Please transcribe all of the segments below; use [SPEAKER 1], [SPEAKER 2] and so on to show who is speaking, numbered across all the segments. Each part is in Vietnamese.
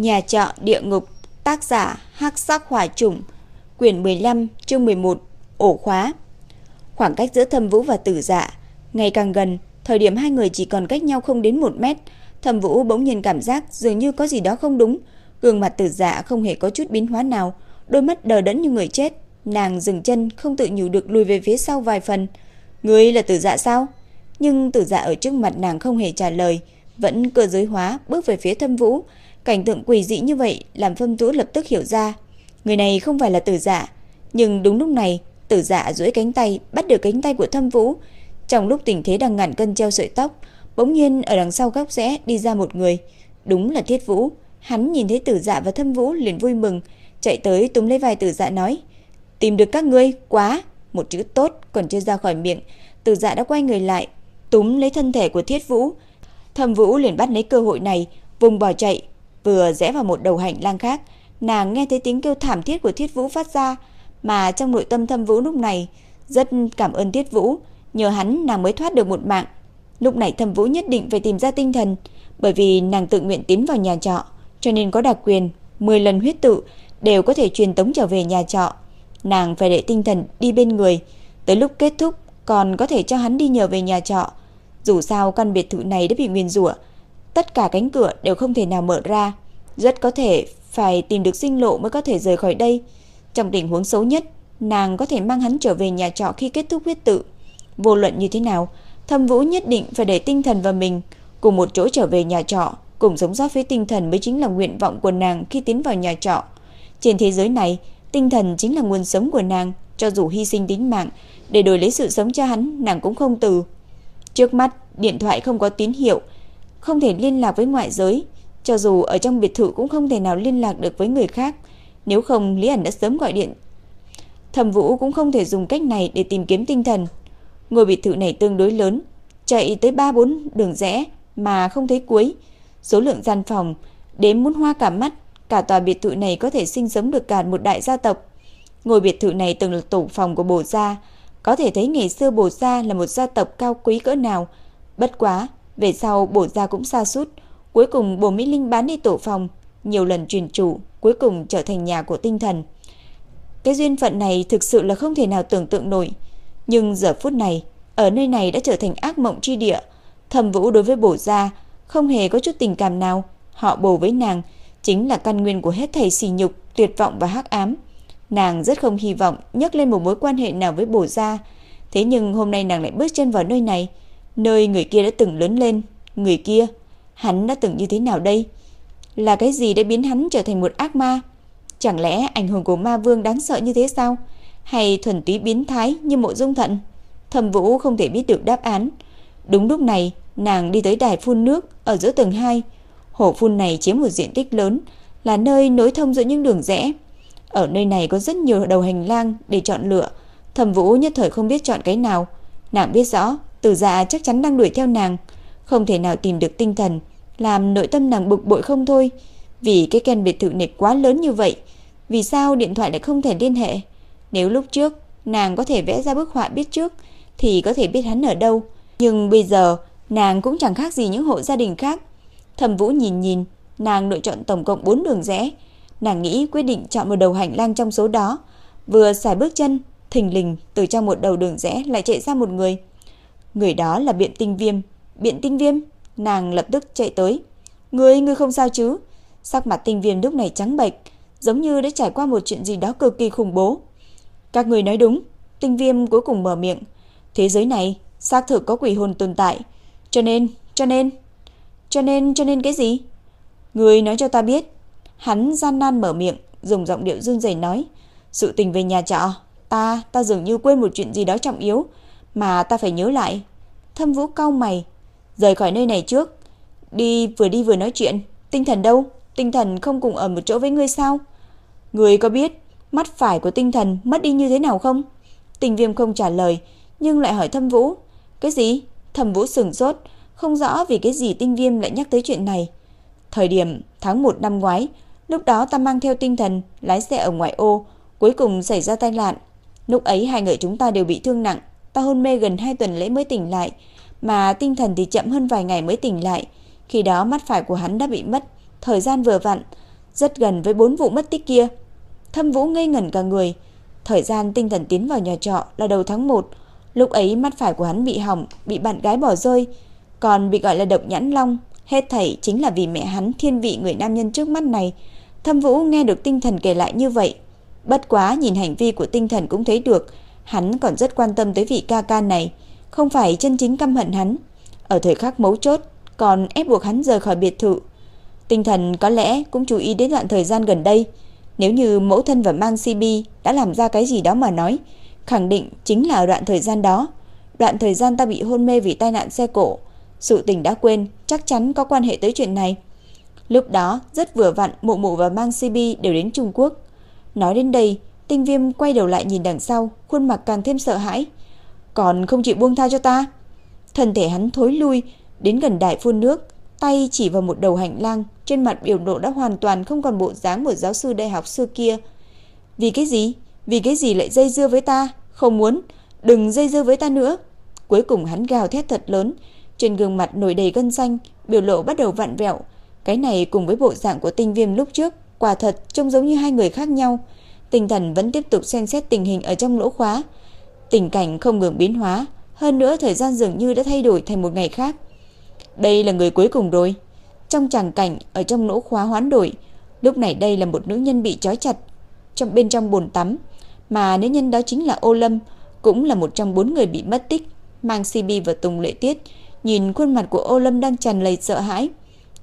[SPEAKER 1] Nhà trọ địa ngục, tác giả Hắc Sắc Hỏa Trùng, quyển 15, chương 11, ổ khóa. Khoảng cách giữa Thâm Vũ và Tử Dạ ngày càng gần, thời điểm hai người chỉ còn cách nhau không đến một mét, Thâm Vũ bỗng nhiên cảm giác dường như có gì đó không đúng, gương mặt Tử Dạ không hề có chút biến hóa nào, đôi mắt đờ đẫn như người chết, nàng dừng chân không tự nhủ được lùi về phía sau vài phần. "Ngươi là Tử Dạ sao?" Nhưng Tử Dạ ở trước mặt nàng không hề trả lời, vẫn cơ giới hóa bước về phía Thâm Vũ. Cảnh tượng quỷ dị như vậy làm Phương Vũ lập tức hiểu ra, người này không phải là Tử Dạ, nhưng đúng lúc này, Tử Dạ duỗi cánh tay bắt được cánh tay của Thâm Vũ. Trong lúc tình thế đang ngàn cân treo sợi tóc, bỗng nhiên ở đằng sau góc rẽ đi ra một người, đúng là Thiết Vũ. Hắn nhìn thấy Tử Dạ và Thâm Vũ liền vui mừng, chạy tới túm lấy vai Tử Dạ nói: "Tìm được các ngươi, quá!" Một chữ tốt còn chưa ra khỏi miệng, Tử Dạ đã quay người lại, túm lấy thân thể của Thiết Vũ. Thâm Vũ liền bắt lấy cơ hội này, vùng bỏ chạy, vừa rẽ vào một đầu hành lang khác, nàng nghe thấy tiếng kêu thảm thiết của Thiết Vũ phát ra, mà trong nội tâm Thâm Vũ lúc này rất cảm ơn Thiết Vũ, nhờ hắn nàng mới thoát được một mạng. Lúc này Thâm Vũ nhất định phải tìm ra tinh thần, bởi vì nàng tự nguyện tiến vào nhà trọ, cho nên có đặc quyền 10 lần huyết tự đều có thể truyền tống trở về nhà trọ. Nàng phải để tinh thần đi bên người, tới lúc kết thúc còn có thể cho hắn đi nhờ về nhà trọ. Dù sao căn biệt thự này đã bị nguyên rủa, tất cả cánh cửa đều không thể nào mở ra, rất có thể phải tìm được sinh lộ mới có thể rời khỏi đây. Trong tình huống xấu nhất, nàng có thể mang hắn trở về nhà trọ khi kết thúc huyết tự. Vô luận như thế nào, Thâm Vũ nhất định phải để tinh thần và mình cùng một chỗ trở về nhà trọ, cùng sống sót với tinh thần mới chính là nguyện vọng của nàng khi tiến vào nhà trọ. Trên thế giới này, tinh thần chính là nguồn sống của nàng, cho dù hy sinh tính mạng để đổi lấy sự sống cho hắn, nàng cũng không từ. Trước mắt, điện thoại không có tín hiệu, không thể liên lạc với ngoại giới, cho dù ở trong biệt thự cũng không thể nào liên lạc được với người khác, nếu không Lý ẩn đã sớm gọi điện. Thẩm Vũ cũng không thể dùng cách này để tìm kiếm tinh thần. Ngôi biệt thự này tương đối lớn, chạy tới 3 4 đường rẽ mà không thấy cuối. Số lượng gian phòng đếm muốn hoa cả mắt, cả tòa biệt thự này có thể sinh sống được cả một đại gia tộc. Ngôi biệt thự này từng là tổ phòng của Bồ gia, có thể thấy ngày xưa Bồ gia là một gia tộc cao quý cỡ nào. Bất quá, về sau bổ gia cũng sa sút, cuối cùng bổ Mỹ Linh bán đi tổ phòng, nhiều lần truyền chủ, cuối cùng trở thành nhà của tinh thần. Cái duyên phận này thực sự là không thể nào tưởng tượng nổi, nhưng giờ phút này, ở nơi này đã trở thành ác mộng tri địa. thầm Vũ đối với Bổ gia không hề có chút tình cảm nào, họ bổ với nàng chính là căn nguyên của hết thầy xì nhục, tuyệt vọng và hắc ám. Nàng rất không hy vọng nhắc lên một mối quan hệ nào với Bổ gia, thế nhưng hôm nay nàng lại bước chân vào nơi này, nơi người kia đã từng lớn lên, người kia, hắn đã từng như thế nào đây? Là cái gì đã biến hắn trở thành một ác ma? Chẳng lẽ ảnh hưởng của ma vương đáng sợ như thế sao? Hay thuần túy biến thái như mộ dung thận? thầm Vũ không thể biết được đáp án. Đúng lúc này, nàng đi tới đài phun nước ở giữa tầng 2. Hồ phun này chiếm một diện tích lớn, là nơi nối thông giữa những đường rẽ. Ở nơi này có rất nhiều đầu hành lang để chọn lựa. Thẩm Vũ nhất thời không biết chọn cái nào. Nàng biết rõ, Tử Dạ chắc chắn đang đuổi theo nàng, không thể nào tìm được tinh thần, làm nội tâm nàng bực bội không thôi. Vì cái căn biệt thự này quá lớn như vậy, vì sao điện thoại lại không thể liên hệ? Nếu lúc trước nàng có thể vẽ ra bức họa biết trước thì có thể biết hắn ở đâu, nhưng bây giờ nàng cũng chẳng khác gì những hộ gia đình khác. Thẩm Vũ nhìn nhìn, nàng lựa chọn tổng cộng 4 đường rẽ, nàng nghĩ quyết định chọn một đầu hành lang trong số đó, vừa xài bước chân, thình lình từ trong một đầu đường rẽ lại chạy ra một người. Người đó là Biện Tinh Viêm, Biện Tinh Viêm, nàng lập tức chạy tới. "Ngươi, ngươi không sao chứ?" Sắc mặt Tinh Viêm lúc này trắng bệch, giống như đã trải qua một chuyện gì đó cực kỳ khủng bố. Các người nói đúng, tinh viêm cuối cùng mở miệng. Thế giới này xác thực có quỷ hồn tồn tại. Cho nên, cho nên, cho nên, cho nên cái gì? Người nói cho ta biết. Hắn gian nan mở miệng, dùng giọng điệu run rẩy nói. Sự tình về nhà trọ, ta, ta dường như quên một chuyện gì đó trọng yếu, mà ta phải nhớ lại. Thâm vũ cau mày, rời khỏi nơi này trước. Đi vừa đi vừa nói chuyện, tinh thần đâu? Tinh thần không cùng ở một chỗ với ngươi sao? Ngươi có biết mắt phải của tinh thần mất đi như thế nào không? Tình viêm không trả lời, nhưng lại hỏi thâm vũ. Cái gì? Thâm vũ sừng sốt, không rõ vì cái gì tinh viêm lại nhắc tới chuyện này. Thời điểm tháng 1 năm ngoái, lúc đó ta mang theo tinh thần, lái xe ở ngoại ô, cuối cùng xảy ra tai nạn. Lúc ấy hai người chúng ta đều bị thương nặng, ta hôn mê gần 2 tuần lễ mới tỉnh lại, mà tinh thần thì chậm hơn vài ngày mới tỉnh lại. Khi đó mắt phải của hắn đã bị mất, thời gian vừa vặn, rất gần với bốn vụ mất tích kia. Thâm Vũ ngây ngẩn cả người. Thời gian tinh thần tiến vào nhà trọ là đầu tháng 1. Lúc ấy mắt phải của hắn bị hỏng, bị bạn gái bỏ rơi, còn bị gọi là độc nhãn long. Hết thảy chính là vì mẹ hắn thiên vị người nam nhân trước mắt này. Thâm Vũ nghe được tinh thần kể lại như vậy. Bất quá nhìn hành vi của tinh thần cũng thấy được, hắn còn rất quan tâm tới vị ca ca này, không phải chân chính căm hận hắn. Ở thời khắc mấu chốt, còn ép buộc hắn rời khỏi biệt thự. Tinh thần có lẽ cũng chú ý đến đoạn thời gian gần đây. Nếu như mẫu thân và mang CB đã làm ra cái gì đó mà nói, khẳng định chính là đoạn thời gian đó. Đoạn thời gian ta bị hôn mê vì tai nạn xe cộ. Sự tình đã quên, chắc chắn có quan hệ tới chuyện này. Lúc đó, rất vừa vặn, mụ mụ và mang CB đều đến Trung Quốc. Nói đến đây, tinh viêm quay đầu lại nhìn đằng sau, khuôn mặt càng thêm sợ hãi. Còn không chịu buông tha cho ta. Thân thể hắn thối lui, đến gần đại phun nước, tay chỉ vào một đầu hành lang, trên mặt biểu lộ đã hoàn toàn không còn bộ dáng một giáo sư đại học xưa kia. Vì cái gì? Vì cái gì lại dây dưa với ta? Không muốn, đừng dây dưa với ta nữa. Cuối cùng hắn gào thét thật lớn, trên gương mặt nổi đầy gân xanh, biểu lộ bắt đầu vặn vẹo. Cái này cùng với bộ dạng của tinh viêm lúc trước, quả thật trông giống như hai người khác nhau. Tinh thần vẫn tiếp tục xem xét tình hình ở trong lỗ khóa. Tình cảnh không ngừng biến hóa, hơn nữa thời gian dường như đã thay đổi thành một ngày khác. Đây là người cuối cùng rồi. Trong tràng cảnh ở trong lỗ khóa hoán đổi, lúc này đây là một nữ nhân bị trói chặt trong bên trong bồn tắm, mà nữ nhân đó chính là Ô Lâm, cũng là một trong bốn người bị mất tích. Mang CB và Tùng Lệ Tiết, nhìn khuôn mặt của Ô Lâm đang tràn đầy sợ hãi.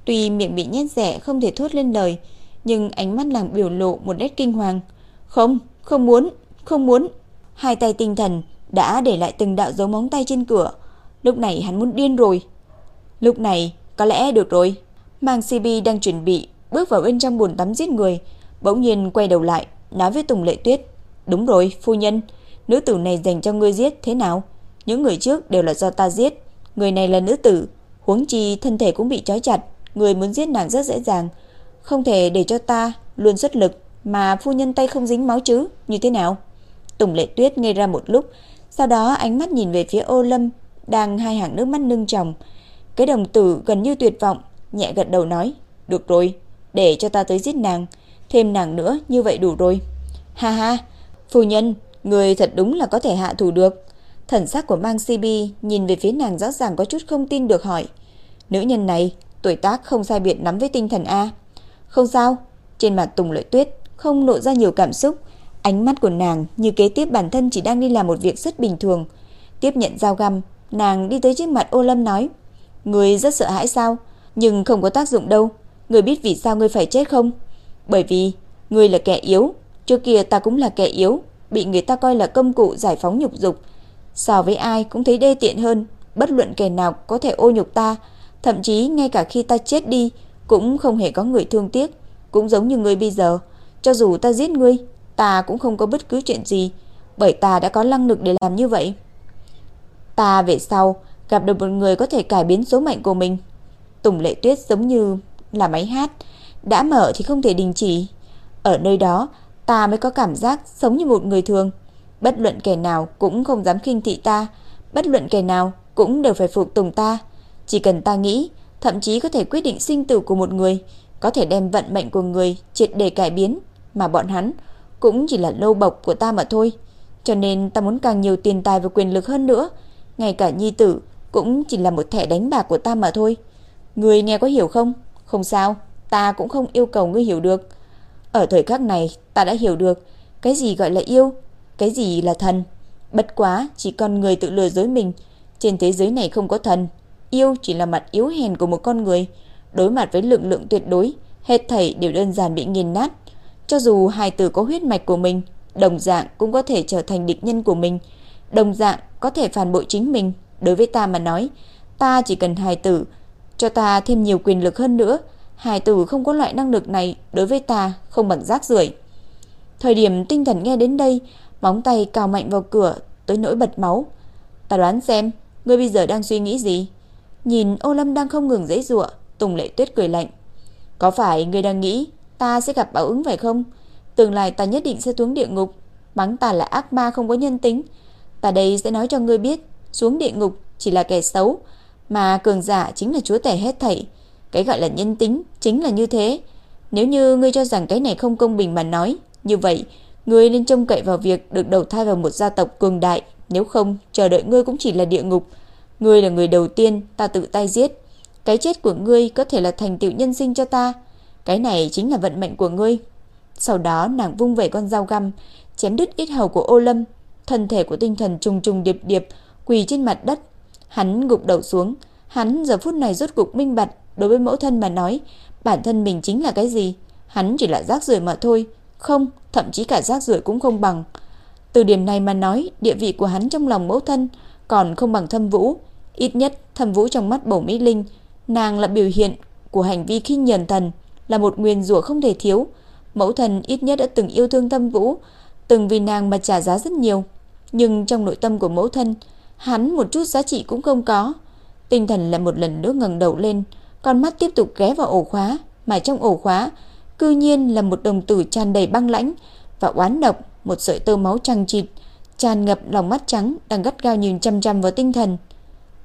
[SPEAKER 1] Tuy miệng bị nhét rẻ không thể thốt lên lời, nhưng ánh mắt làng biểu lộ một nét kinh hoàng. Không, không muốn, không muốn. Hai tay tinh thần đã để lại từng đạo dấu móng tay trên cửa. Lúc này hắn muốn điên rồi. Lúc này, có lẽ được rồi. Mang CB đang chuẩn bị bước vào bên trong bồn tắm giết người, bỗng nhiên quay đầu lại, nói với Tùng Lệ Tuyết, "Đúng rồi, phu nhân, nữ tử này dành cho ngươi giết thế nào? Những người trước đều là do ta giết, người này là nữ tử, huống chi thân thể cũng bị trói chặt, người muốn giết nàng rất dễ dàng, không thể để cho ta luôn xuất lực mà phu nhân tay không dính máu chứ, như thế nào?" Tùng Lệ Tuyết ngây ra một lúc, sau đó ánh mắt nhìn về phía Ô Lâm đang hai hàng nước mắt nưng tròng. Cái đồng tử gần như tuyệt vọng, nhẹ gật đầu nói, "Được rồi, để cho ta tới giết nàng, thêm nàng nữa như vậy đủ rồi." Ha ha, phu nhân, người thật đúng là có thể hạ thủ được. Thần sắc của Mang CB nhìn về phía nàng rõ ràng có chút không tin được hỏi, "Nữ nhân này, tuổi tác không sai biệt lắm với tinh thần a?" "Không sao." Trên mặt Tùng Lợi Tuyết không lộ ra nhiều cảm xúc, ánh mắt của nàng như kế tiếp bản thân chỉ đang đi làm một việc rất bình thường. Tiếp nhận dao găm, nàng đi tới trước mặt Ô Lâm nói: người rất sợ hãi sao? Nhưng không có tác dụng đâu. Người biết vì sao ngươi phải chết không? Bởi vì người là kẻ yếu, trước kia ta cũng là kẻ yếu, bị người ta coi là công cụ giải phóng nhục dục. So với ai cũng thấy đê tiện hơn, bất luận kẻ nào có thể ô nhục ta, thậm chí ngay cả khi ta chết đi cũng không hề có người thương tiếc, cũng giống như người bây giờ, cho dù ta giết ngươi, ta cũng không có bất cứ chuyện gì, bởi ta đã có năng lực để làm như vậy. Ta về sau gặp được một người có thể cải biến số mệnh của mình. Tùng Lệ Tuyết giống như là máy hát, đã mở thì không thể đình chỉ. Ở nơi đó, ta mới có cảm giác sống như một người thường. Bất luận kẻ nào cũng không dám khinh thị ta, bất luận kẻ nào cũng đều phải phục tùng ta. Chỉ cần ta nghĩ, thậm chí có thể quyết định sinh tử của một người, có thể đem vận mệnh của người triệt để cải biến, mà bọn hắn cũng chỉ là lâu bộc của ta mà thôi. Cho nên ta muốn càng nhiều tiền tài và quyền lực hơn nữa, ngay cả nhi tử cũng chỉ là một thẻ đánh bạc của ta mà thôi. người nghe có hiểu không? Không sao, ta cũng không yêu cầu ngươi hiểu được. Ở thời khắc này, ta đã hiểu được cái gì gọi là yêu, cái gì là thần. Bất quá, chỉ con người tự lừa dối mình. Trên thế giới này không có thần. Yêu chỉ là mặt yếu hèn của một con người. Đối mặt với lực lượng tuyệt đối, hết thảy đều đơn giản bị nghiền nát. Cho dù hài tử có huyết mạch của mình, đồng dạng cũng có thể trở thành địch nhân của mình. Đồng dạng có thể phản bội chính mình. Đối với ta mà nói, ta chỉ cần hài tử cho ta thêm nhiều quyền lực hơn nữa. Hài tử không có loại năng lực này đối với ta không bằng rác rưởi. Thời điểm tinh thần nghe đến đây, móng tay cào mạnh vào cửa tới nỗi bật máu. Ta đoán xem, ngươi bây giờ đang suy nghĩ gì? Nhìn Ô Lâm đang không ngừng giãy giụa, Tùng Lệ Tuyết cười lạnh. Có phải ngươi đang nghĩ ta sẽ gặp báo ứng phải không? Tương lai ta nhất định sẽ xuống địa ngục, mắng ta là ác ma không có nhân tính. Ta đây sẽ nói cho ngươi biết, xuống địa ngục chỉ là kẻ xấu, mà cường giả chính là chúa tể hết thảy. Cái gọi là nhân tính chính là như thế. Nếu như ngươi cho rằng cái này không công bình mà nói, như vậy, ngươi nên trông cậy vào việc được đầu thai vào một gia tộc cường đại, nếu không, chờ đợi ngươi cũng chỉ là địa ngục. Ngươi là người đầu tiên ta tự tay giết. Cái chết của ngươi có thể là thành tựu nhân sinh cho ta. Cái này chính là vận mệnh của ngươi. Sau đó nàng vung về con dao găm, chém đứt ít hầu của ô lâm. Thân thể của tinh thần trùng trùng điệp điệp, quỳ trên mặt đất. Hắn gục đầu xuống. Hắn giờ phút này rốt cục minh bạch đối với mẫu thân mà nói. Bản thân mình chính là cái gì? Hắn chỉ là rác rưởi mà thôi. Không, thậm chí cả rác rưởi cũng không bằng. Từ điểm này mà nói, địa vị của hắn trong lòng mẫu thân còn không bằng thâm vũ. Ít nhất, thâm vũ trong mắt bổ Mỹ Linh, nàng là biểu hiện của hành vi khinh nhờn thần, là một nguyên rủa không thể thiếu. Mẫu thần ít nhất đã từng yêu thương thâm vũ, từng vì nàng mà trả giá rất nhiều. Nhưng trong nội tâm của mẫu thân, hắn một chút giá trị cũng không có. Tinh thần lại một lần nữa ngẩng đầu lên, con mắt tiếp tục ghé vào ổ khóa, mà trong ổ khóa, cư nhiên là một đồng tử tràn đầy băng lãnh và oán độc, một sợi tơ máu trăng chịt, tràn ngập lòng mắt trắng đang gắt gao nhìn chăm chăm vào tinh thần.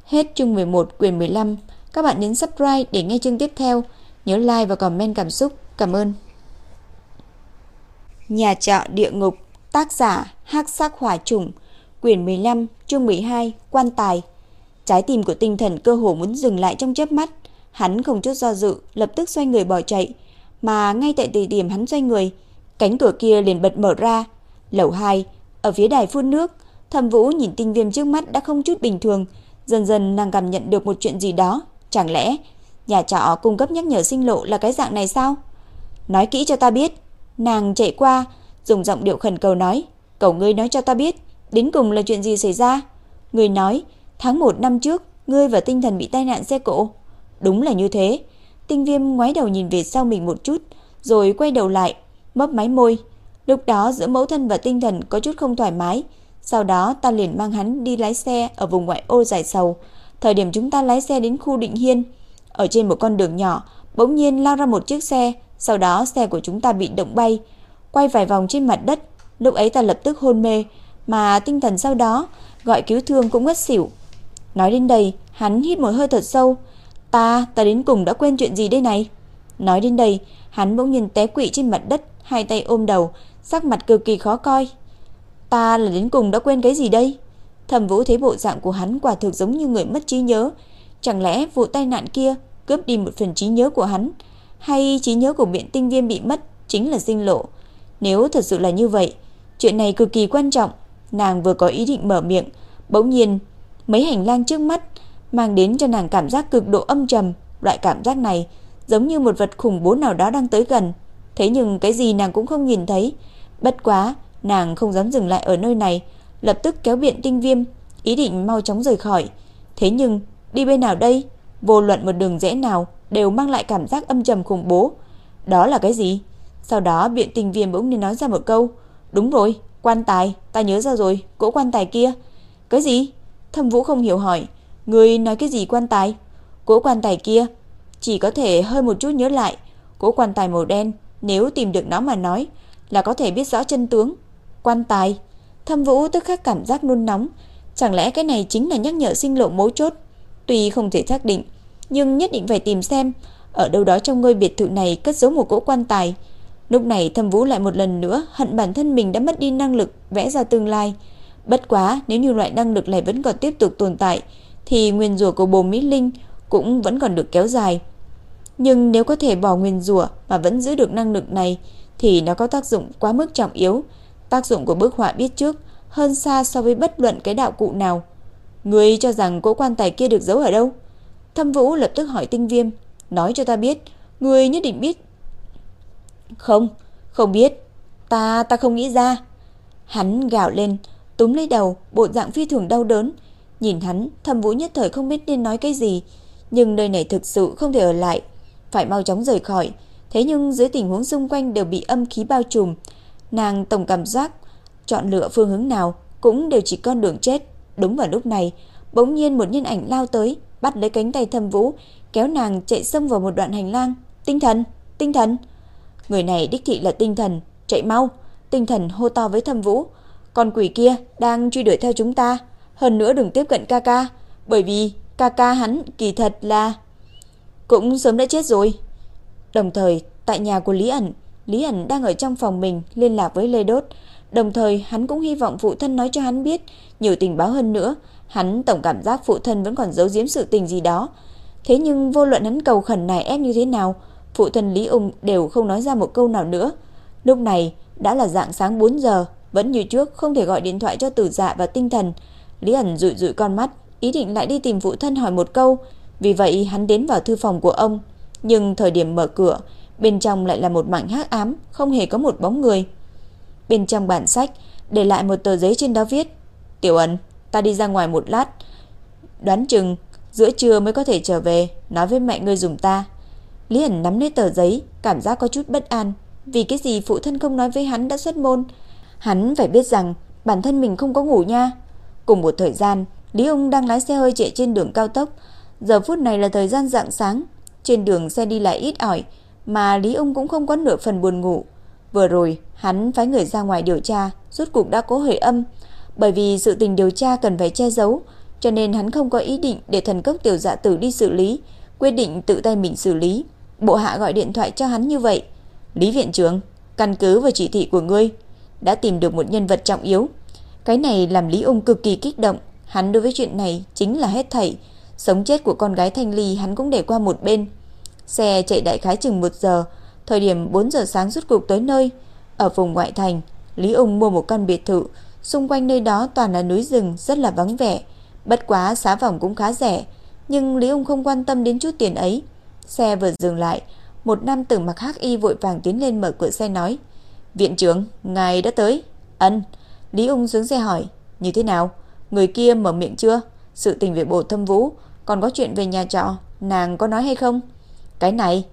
[SPEAKER 1] Hết chương 11 quyển 15. Các bạn nhấn subscribe để nghe chương tiếp theo. Nhớ like và comment cảm xúc. Cảm ơn. Nhà trọ địa ngục, tác giả Hắc Sắc Hỏa Trùng, quyển 15, chương 12, quan tài. Trái tim của tinh thần cơ hồ muốn dừng lại trong chớp mắt, hắn không chút do dự, lập tức xoay người bỏ chạy, mà ngay tại thời điểm hắn xoay người, cánh cửa kia liền bật mở ra. Lầu 2, ở phía đài phun nước, Thẩm Vũ nhìn tinh viêm trước mắt đã không chút bình thường, dần dần nàng cảm nhận được một chuyện gì đó, chẳng lẽ nhà trọ cung cấp nhắc nhở sinh lộ là cái dạng này sao? Nói kỹ cho ta biết. Nàng chạy qua, dùng giọng điệu khẩn cầu nói, "Cầu ngươi nói cho ta biết, đến cùng là chuyện gì xảy ra?" Người nói, "Tháng 1 năm trước, ngươi và tinh thần bị tai nạn xe cộ." Đúng là như thế. Tinh Viêm ngoái đầu nhìn về sau mình một chút, rồi quay đầu lại, mấp máy môi. Lúc đó giữa mẫu thân và tinh thần có chút không thoải mái, sau đó ta liền mang hắn đi lái xe ở vùng ngoại ô dài sầu. Thời điểm chúng ta lái xe đến khu Định Hiên, ở trên một con đường nhỏ, bỗng nhiên lao ra một chiếc xe, sau đó xe của chúng ta bị động bay, quay vài vòng trên mặt đất. Lúc ấy ta lập tức hôn mê, mà tinh thần sau đó gọi cứu thương cũng ngất xỉu. Nói đến đây, hắn hít một hơi thật sâu. Ta, ta đến cùng đã quên chuyện gì đây này? Nói đến đây, hắn bỗng nhiên té quỵ trên mặt đất, hai tay ôm đầu, sắc mặt cực kỳ khó coi. Ta là đến cùng đã quên cái gì đây? Thẩm Vũ thấy bộ dạng của hắn quả thực giống như người mất trí nhớ, chẳng lẽ vụ tai nạn kia cướp đi một phần trí nhớ của hắn, hay trí nhớ của Biện Tinh Viêm bị mất chính là sinh lộ? Nếu thật sự là như vậy, chuyện này cực kỳ quan trọng. Nàng vừa có ý định mở miệng, bỗng nhiên mấy hành lang trước mắt mang đến cho nàng cảm giác cực độ âm trầm, loại cảm giác này giống như một vật khủng bố nào đó đang tới gần. Thế nhưng cái gì nàng cũng không nhìn thấy. Bất quá, nàng không dám dừng lại ở nơi này, lập tức kéo biện tinh viêm, ý định mau chóng rời khỏi. Thế nhưng, đi bên nào đây? Vô luận một đường rẽ nào đều mang lại cảm giác âm trầm khủng bố. Đó là cái gì? Sau đó biện tình viên bỗng nhiên nói ra một câu. Đúng rồi, quan tài, ta nhớ ra rồi, cỗ quan tài kia. Cái gì? Thâm Vũ không hiểu hỏi. Người nói cái gì quan tài? Cỗ quan tài kia. Chỉ có thể hơi một chút nhớ lại. Cỗ quan tài màu đen, nếu tìm được nó mà nói, là có thể biết rõ chân tướng. Quan tài. Thâm Vũ tức khắc cảm giác nôn nóng. Chẳng lẽ cái này chính là nhắc nhở sinh lộ mấu chốt? Tuy không thể xác định, nhưng nhất định phải tìm xem ở đâu đó trong ngôi biệt thự này cất giấu một cỗ quan tài. Lúc này Thâm Vũ lại một lần nữa hận bản thân mình đã mất đi năng lực vẽ ra tương lai. Bất quá, nếu như loại năng lực này vẫn còn tiếp tục tồn tại, thì nguyên rủa của bồ Mỹ Linh cũng vẫn còn được kéo dài. Nhưng nếu có thể bỏ nguyên rủa mà vẫn giữ được năng lực này, thì nó có tác dụng quá mức trọng yếu. Tác dụng của bức họa biết trước hơn xa so với bất luận cái đạo cụ nào. Người cho rằng cỗ quan tài kia được giấu ở đâu? Thâm Vũ lập tức hỏi Tinh Viêm, nói cho ta biết, người nhất định biết. Không, không biết, ta ta không nghĩ ra. Hắn gào lên, túm lấy đầu, bộ dạng phi thường đau đớn. Nhìn hắn, Thâm Vũ nhất thời không biết nên nói cái gì, nhưng nơi này thực sự không thể ở lại, phải mau chóng rời khỏi. Thế nhưng dưới tình huống xung quanh đều bị âm khí bao trùm, nàng tổng cảm giác chọn lựa phương hướng nào cũng đều chỉ con đường chết. Đúng vào lúc này, bỗng nhiên một nhân ảnh lao tới, bắt lấy cánh tay Thâm Vũ, kéo nàng chạy xông vào một đoạn hành lang. "Tinh thần, tinh thần!" Người này đích thị là tinh thần, chạy mau. Tinh thần hô to với Thâm Vũ, "Con quỷ kia đang truy đuổi theo chúng ta, hơn nữa đừng tiếp cận ca ca, bởi vì ca ca hắn kỳ thật là cũng sớm đã chết rồi." Đồng thời, tại nhà của Lý ẩn, Lý ẩn đang ở trong phòng mình liên lạc với Lê Đốt, đồng thời hắn cũng hy vọng phụ thân nói cho hắn biết nhiều tình báo hơn nữa, hắn tổng cảm giác phụ thân vẫn còn giấu giếm sự tình gì đó. Thế nhưng vô luận hắn cầu khẩn này ép như thế nào, phụ thân Lý Ung đều không nói ra một câu nào nữa. Lúc này đã là dạng sáng 4 giờ, vẫn như trước không thể gọi điện thoại cho Tử Dạ và Tinh Thần. Lý ẩn rụi rụi con mắt, ý định lại đi tìm phụ thân hỏi một câu, vì vậy hắn đến vào thư phòng của ông, nhưng thời điểm mở cửa, bên trong lại là một mảnh hắc ám, không hề có một bóng người. Bên trong bản sách để lại một tờ giấy trên đó viết: "Tiểu ẩn, ta đi ra ngoài một lát, đoán chừng giữa trưa mới có thể trở về, nói với mẹ ngươi dùng ta." Lý ẩn nắm lấy tờ giấy, cảm giác có chút bất an, vì cái gì phụ thân không nói với hắn đã xuất môn? Hắn phải biết rằng bản thân mình không có ngủ nha. Cùng một thời gian, Lý Ung đang lái xe hơi chạy trên đường cao tốc. Giờ phút này là thời gian rạng sáng, trên đường xe đi lại ít ỏi, mà Lý Ung cũng không có nửa phần buồn ngủ. Vừa rồi, hắn phái người ra ngoài điều tra, rốt cuộc đã có hồi âm, bởi vì sự tình điều tra cần phải che giấu, cho nên hắn không có ý định để thần cốc tiểu dạ tử đi xử lý, quyết định tự tay mình xử lý. Bộ hạ gọi điện thoại cho hắn như vậy. Lý viện trưởng, căn cứ vào chỉ thị của ngươi, đã tìm được một nhân vật trọng yếu. Cái này làm Lý Ung cực kỳ kích động, hắn đối với chuyện này chính là hết thảy, sống chết của con gái Thanh Ly hắn cũng để qua một bên. Xe chạy đại khái chừng 1 giờ, thời điểm 4 giờ sáng rút cục tới nơi, ở vùng ngoại thành, Lý Ung mua một căn biệt thự, xung quanh nơi đó toàn là núi rừng rất là vắng vẻ, bất quá giá phòng cũng khá rẻ, nhưng Lý Ung không quan tâm đến chút tiền ấy. Xe vừa dừng lại, một nam tử mặc hắc y vội vàng tiến lên mở cửa xe nói: "Viện trưởng, ngài đã tới?" "Ân." Lý Ung xuống xe hỏi: "Như thế nào? Người kia mở miệng chưa? Sự tình về bộ Thâm Vũ, còn có chuyện về nhà trọ, nàng có nói hay không?" "Cái này."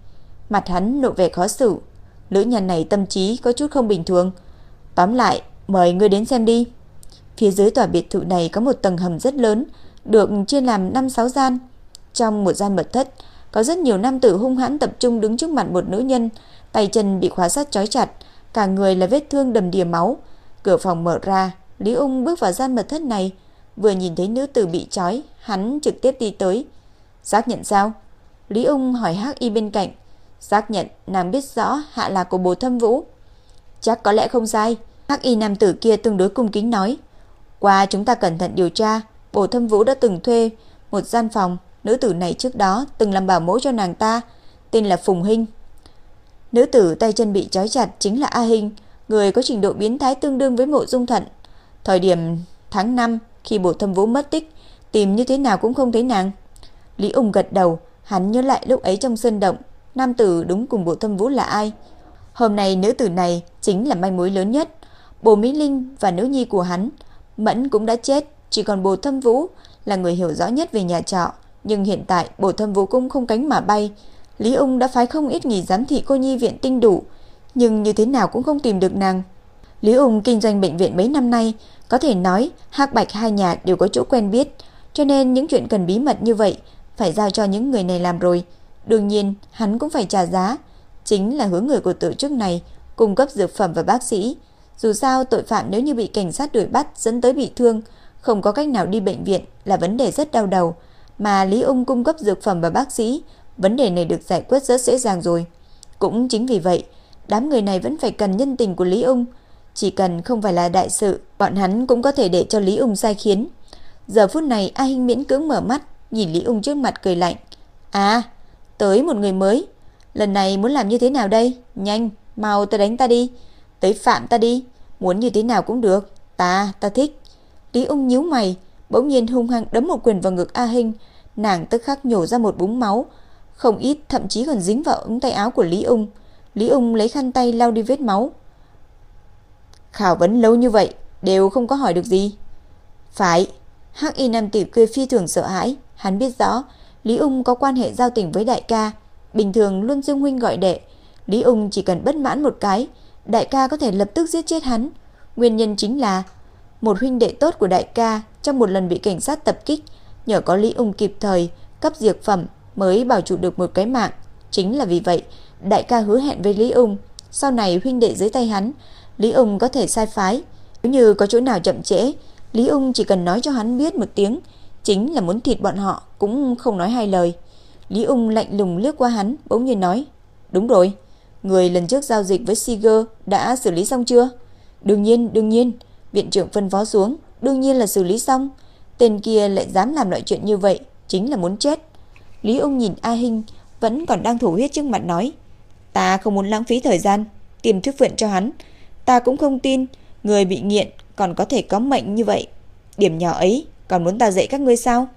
[SPEAKER 1] Mặt hắn lộ vẻ khó xử, nữ nhân này tâm trí có chút không bình thường. Tóm lại, mời ngươi đến xem đi. Phía dưới tòa biệt thự này có một tầng hầm rất lớn, được chia làm 5-6 gian. Trong một gian mật thất, có rất nhiều nam tử hung hãn tập trung đứng trước mặt một nữ nhân, tay chân bị khóa sắt trói chặt, cả người là vết thương đầm đìa máu. Cửa phòng mở ra, Lý Ung bước vào gian mật thất này, vừa nhìn thấy nữ tử bị trói, hắn trực tiếp đi tới. Xác nhận sao? Lý Ung hỏi Hắc Y bên cạnh. Xác nhận nàng biết rõ hạ là của bố thâm vũ. Chắc có lẽ không sai. Hắc Y nam tử kia tương đối cung kính nói. Qua chúng ta cẩn thận điều tra, bổ thâm vũ đã từng thuê một gian phòng Nữ tử này trước đó từng làm bảo mẫu cho nàng ta, tên là Phùng Hinh. Nữ tử tay chân bị trói chặt chính là A Hinh, người có trình độ biến thái tương đương với Mộ Dung Thận. Thời điểm tháng 5 khi Bổ Thâm Vũ mất tích, tìm như thế nào cũng không thấy nàng. Lý Ung gật đầu, hắn nhớ lại lúc ấy trong sân động, nam tử đúng cùng bộ Thâm Vũ là ai. Hôm nay nữ tử này chính là manh mối lớn nhất. Bồ Mỹ Linh và nữ nhi của hắn, Mẫn cũng đã chết, chỉ còn Bồ Thâm Vũ là người hiểu rõ nhất về nhà trọ. Nhưng hiện tại bộ thâm vũ cung không cánh mà bay Lý ung đã phái không ít nghỉ giám thị cô nhi viện tinh đủ Nhưng như thế nào cũng không tìm được nàng Lý ung kinh doanh bệnh viện mấy năm nay Có thể nói hắc bạch hai nhà đều có chỗ quen biết Cho nên những chuyện cần bí mật như vậy Phải giao cho những người này làm rồi Đương nhiên hắn cũng phải trả giá Chính là hướng người của tổ chức này Cung cấp dược phẩm và bác sĩ Dù sao tội phạm nếu như bị cảnh sát đuổi bắt Dẫn tới bị thương Không có cách nào đi bệnh viện là vấn đề rất đau đầu mà Lý Ung cung cấp dược phẩm và bác sĩ, vấn đề này được giải quyết rất dễ dàng rồi. Cũng chính vì vậy, đám người này vẫn phải cần nhân tình của Lý Ung, chỉ cần không phải là đại sự, bọn hắn cũng có thể để cho Lý Ung sai khiến. Giờ phút này A Hinh miễn cưỡng mở mắt, nhìn Lý Ung trước mặt cười lạnh. À, tới một người mới. Lần này muốn làm như thế nào đây? Nhanh, mau ta đánh ta đi. Tới phạm ta đi. Muốn như thế nào cũng được. Ta, ta thích. Lý Ung nhíu mày, bỗng nhiên hung hăng đấm một quyền vào ngực A Hinh, nàng tức khắc nhổ ra một búng máu, không ít thậm chí còn dính vào ống tay áo của Lý Ung. Lý Ung lấy khăn tay lau đi vết máu. Khảo vấn lâu như vậy, đều không có hỏi được gì. Phải, Hắc Y Nam tử cười phi thường sợ hãi, hắn biết rõ Lý Ung có quan hệ giao tình với đại ca, bình thường luôn dương huynh gọi đệ, Lý Ung chỉ cần bất mãn một cái, đại ca có thể lập tức giết chết hắn. Nguyên nhân chính là một huynh đệ tốt của đại ca trong một lần bị cảnh sát tập kích, nhờ có Lý Ung kịp thời cấp dược phẩm mới bảo trụ được một cái mạng. Chính là vì vậy, đại ca hứa hẹn với Lý Ung, sau này huynh đệ dưới tay hắn, Lý Ung có thể sai phái. Nếu như có chỗ nào chậm trễ, Lý Ung chỉ cần nói cho hắn biết một tiếng, chính là muốn thịt bọn họ cũng không nói hai lời. Lý Ung lạnh lùng liếc qua hắn, bỗng nhiên nói, "Đúng rồi, người lần trước giao dịch với Siger đã xử lý xong chưa? Đương nhiên, đương nhiên, viện trưởng phân phó xuống, đương nhiên là xử lý xong. Tên kia lại dám làm loại chuyện như vậy, chính là muốn chết. Lý Ung nhìn A Hinh vẫn còn đang thổ huyết trước mặt nói, ta không muốn lãng phí thời gian, tìm thuyết viện cho hắn. Ta cũng không tin người bị nghiện còn có thể có mệnh như vậy. Điểm nhỏ ấy còn muốn ta dạy các ngươi sao?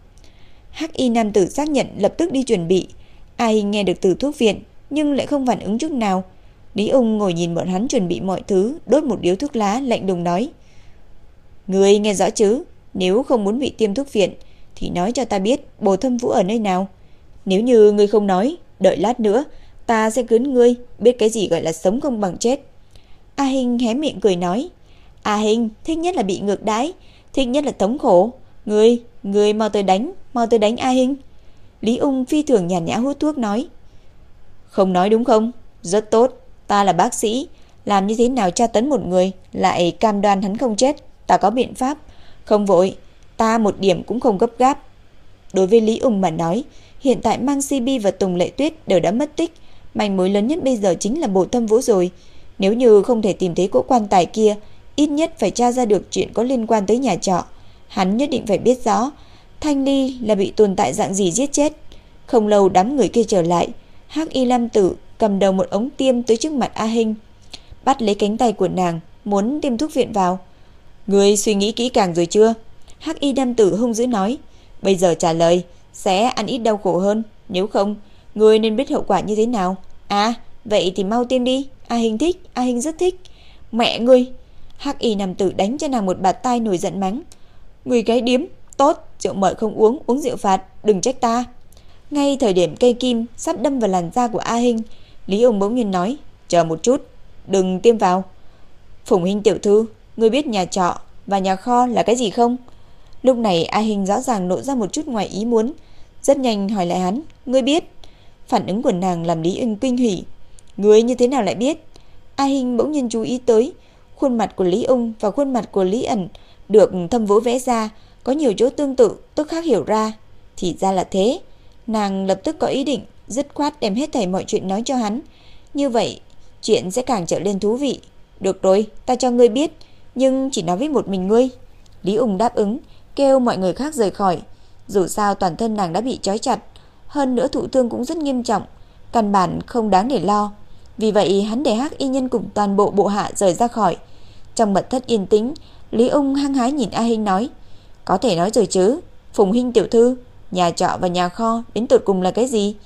[SPEAKER 1] Hắc Y nam tử xác nhận lập tức đi chuẩn bị. A Hinh nghe được từ thuốc viện nhưng lại không phản ứng chút nào. Lý Ung ngồi nhìn bọn hắn chuẩn bị mọi thứ, đốt một điếu thuốc lá lạnh lùng nói: "Ngươi nghe rõ chứ, nếu không muốn bị tiêm thuốc viện thì nói cho ta biết Bồ Thâm Vũ ở nơi nào. Nếu như ngươi không nói, đợi lát nữa ta sẽ cưới ngươi, biết cái gì gọi là sống không bằng chết." A Hinh hé miệng cười nói: "A Hinh thích nhất là bị ngược đãi, thích nhất là thống khổ. Ngươi, ngươi mau tới đánh, mau tới đánh A Hinh." Lý Ung phi thường nhàn nhã hút thuốc nói: "Không nói đúng không? Rất tốt, ta là bác sĩ, làm như thế nào tra tấn một người lại cam đoan hắn không chết, ta có biện pháp, không vội, ta một điểm cũng không gấp gáp." Đối với Lý Ung mà nói, hiện tại Mang CB và Tùng Lệ Tuyết đều đã mất tích, manh mối lớn nhất bây giờ chính là Bộ Thâm Vũ rồi. Nếu như không thể tìm thấy cỗ quan tài kia, ít nhất phải tra ra được chuyện có liên quan tới nhà trọ. Hắn nhất định phải biết rõ Thanh Ly là bị tồn tại dạng gì giết chết. Không lâu đám người kia trở lại, Hắc Y Lam Tử cầm đầu một ống tiêm tới trước mặt A Hinh, bắt lấy cánh tay của nàng, muốn tiêm thuốc viện vào. Người suy nghĩ kỹ càng rồi chưa? Hắc Y Lam Tử hung dữ nói, bây giờ trả lời sẽ ăn ít đau khổ hơn, nếu không, người nên biết hậu quả như thế nào. À, vậy thì mau tiêm đi. A Hinh thích, A Hinh rất thích. Mẹ ngươi! Hắc Y Nam Tử đánh cho nàng một bạt tai nổi giận mắng. Người gái điếm, tốt, rượu mời không uống, uống rượu phạt, đừng trách ta. Ngay thời điểm cây kim sắp đâm vào làn da của A Hinh, Lý ông bỗng nhiên nói, chờ một chút, đừng tiêm vào. Phùng Hinh tiểu thư, ngươi biết nhà trọ và nhà kho là cái gì không? Lúc này A Hinh rõ ràng nộ ra một chút ngoài ý muốn, rất nhanh hỏi lại hắn, ngươi biết? Phản ứng của nàng làm Lý Ưng kinh hỉ. Ngươi như thế nào lại biết? A Hinh bỗng nhiên chú ý tới, khuôn mặt của Lý Ung và khuôn mặt của Lý ẩn được thâm vũ vẽ ra, có nhiều chỗ tương tự, tức khác hiểu ra. Thì ra là thế. Nàng lập tức có ý định dứt khoát đem hết thảy mọi chuyện nói cho hắn. Như vậy, chuyện sẽ càng trở lên thú vị. Được rồi, ta cho ngươi biết, nhưng chỉ nói với một mình ngươi. Lý Ung đáp ứng, kêu mọi người khác rời khỏi. Dù sao toàn thân nàng đã bị trói chặt, hơn nữa thụ thương cũng rất nghiêm trọng, căn bản không đáng để lo. Vì vậy hắn để Hắc Y Nhân cùng toàn bộ bộ hạ rời ra khỏi. Trong mật thất yên tĩnh, Lý Ung hăng hái nhìn A Hinh nói: "Có thể nói rồi chứ, Phùng Hinh tiểu thư, nhà trọ và nhà kho đến tụt cùng là cái gì?"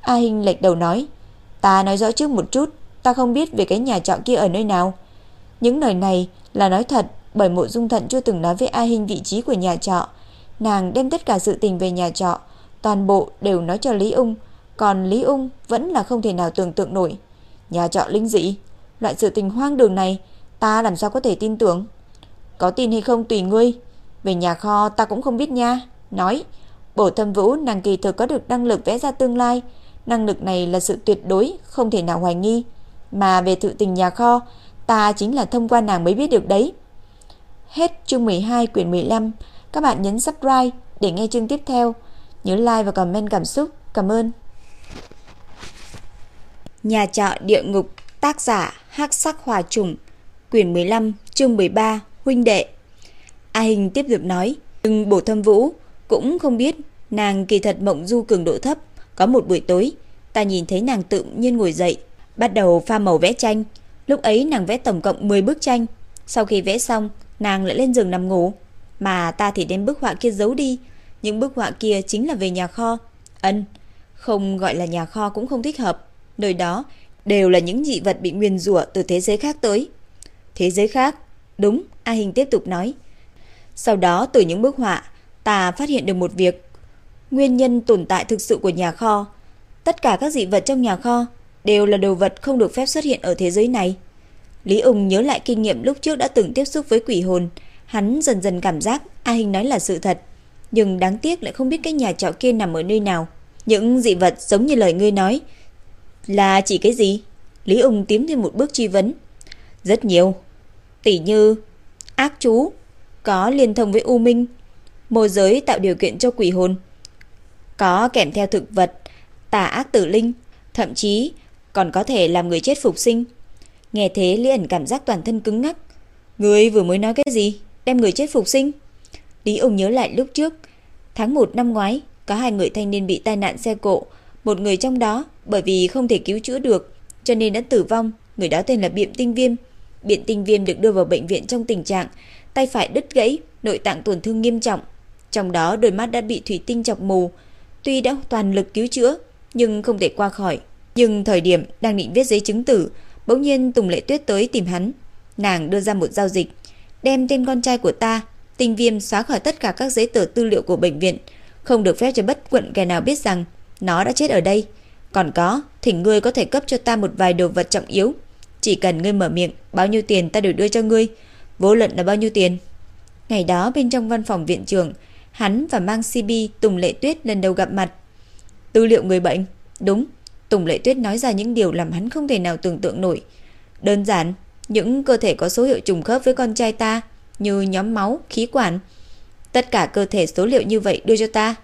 [SPEAKER 1] A Hinh lệch đầu nói: "Ta nói rõ trước một chút, ta không biết về cái nhà trọ kia ở nơi nào." Những lời này là nói thật, bởi Mộ Dung Thận chưa từng nói với A Hinh vị trí của nhà trọ. Nàng đem tất cả sự tình về nhà trọ, toàn bộ đều nói cho Lý Ung, còn Lý Ung vẫn là không thể nào tưởng tượng nổi. Nhà trọ linh dị, loại sự tình hoang đường này, ta làm sao có thể tin tưởng? Có tin hay không tùy ngươi, về nhà kho ta cũng không biết nha. Nói, Bổ Thâm Vũ nàng kỳ thực có được năng lực vẽ ra tương lai, năng lực này là sự tuyệt đối, không thể nào hoài nghi. Mà về thự tình nhà kho, ta chính là thông qua nàng mới biết được đấy. Hết chương 12 quyển 15, các bạn nhấn subscribe để nghe chương tiếp theo. Nhớ like và comment cảm xúc. Cảm ơn. Nhà trọ địa ngục, tác giả Hắc Sắc hòa Trùng, quyển 15, chương 13, huynh đệ. A Hình tiếp tục nói, nhưng Bổ Thâm Vũ cũng không biết nàng kỳ thật mộng du cường độ thấp, có một buổi tối, ta nhìn thấy nàng tự nhiên ngồi dậy, bắt đầu pha màu vẽ tranh. Lúc ấy nàng vẽ tổng cộng 10 bức tranh, sau khi vẽ xong, nàng lại lên giường nằm ngủ, mà ta thì đem bức họa kia giấu đi, những bức họa kia chính là về nhà kho. Ân, không gọi là nhà kho cũng không thích hợp. Nơi đó đều là những dị vật bị nguyên rủa từ thế giới khác tới. Thế giới khác? Đúng, A Hình tiếp tục nói. Sau đó từ những bức họa, ta phát hiện được một việc. Nguyên nhân tồn tại thực sự của nhà kho. Tất cả các dị vật trong nhà kho đều là đồ vật không được phép xuất hiện ở thế giới này. Lý Ung nhớ lại kinh nghiệm lúc trước đã từng tiếp xúc với quỷ hồn. Hắn dần dần cảm giác A Hình nói là sự thật. Nhưng đáng tiếc lại không biết cái nhà trọ kia nằm ở nơi nào. Những dị vật giống như lời ngươi nói là chỉ cái gì? Lý Ung tím thêm một bước truy vấn. Rất nhiều. Tỷ như ác chú, có liên thông với U Minh, môi giới tạo điều kiện cho quỷ hồn, có kèm theo thực vật, tà ác tử linh, thậm chí còn có thể làm người chết phục sinh. Nghe thế Lý ẩn cảm giác toàn thân cứng ngắc. Người vừa mới nói cái gì? Đem người chết phục sinh? Lý ung nhớ lại lúc trước, tháng 1 năm ngoái, có hai người thanh niên bị tai nạn xe cộ, một người trong đó bởi vì không thể cứu chữa được, cho nên đã tử vong, người đó tên là Biện Tinh Viêm. Biện Tinh Viêm được đưa vào bệnh viện trong tình trạng tay phải đứt gãy, nội tạng tổn thương nghiêm trọng, trong đó đôi mắt đã bị thủy tinh chọc mù, tuy đã toàn lực cứu chữa nhưng không thể qua khỏi. Nhưng thời điểm đang định viết giấy chứng tử, bỗng nhiên Tùng Lệ Tuyết tới tìm hắn. Nàng đưa ra một giao dịch, đem tên con trai của ta, Tinh Viêm xóa khỏi tất cả các giấy tờ tư liệu của bệnh viện, không được phép cho bất quận kẻ nào biết rằng nó đã chết ở đây. Còn có, thỉnh ngươi có thể cấp cho ta một vài đồ vật trọng yếu. Chỉ cần ngươi mở miệng, bao nhiêu tiền ta đều đưa cho ngươi. Vô luận là bao nhiêu tiền. Ngày đó bên trong văn phòng viện trưởng, hắn và Mang CB Tùng Lệ Tuyết lần đầu gặp mặt. Tư liệu người bệnh. Đúng, Tùng Lệ Tuyết nói ra những điều làm hắn không thể nào tưởng tượng nổi. Đơn giản, những cơ thể có số hiệu trùng khớp với con trai ta, như nhóm máu, khí quản. Tất cả cơ thể số liệu như vậy đưa cho ta.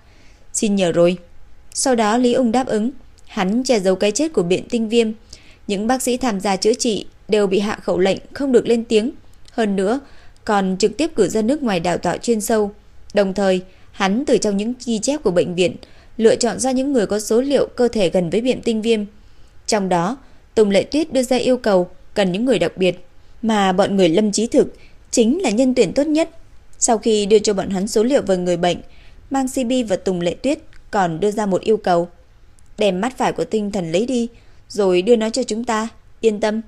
[SPEAKER 1] Xin nhờ rồi. Sau đó Lý Ung đáp ứng, hắn che giấu cái chết của biện tinh viêm. Những bác sĩ tham gia chữa trị đều bị hạ khẩu lệnh không được lên tiếng. Hơn nữa, còn trực tiếp cử ra nước ngoài đào tạo chuyên sâu. Đồng thời, hắn từ trong những ghi chép của bệnh viện lựa chọn ra những người có số liệu cơ thể gần với bệnh tinh viêm. Trong đó, Tùng Lệ Tuyết đưa ra yêu cầu cần những người đặc biệt, mà bọn người Lâm Chí Thực chính là nhân tuyển tốt nhất. Sau khi đưa cho bọn hắn số liệu về người bệnh, Mang CB và Tùng Lệ Tuyết còn đưa ra một yêu cầu. Đem mắt phải của tinh thần lấy đi, rồi đưa nó cho chúng ta. Yên tâm,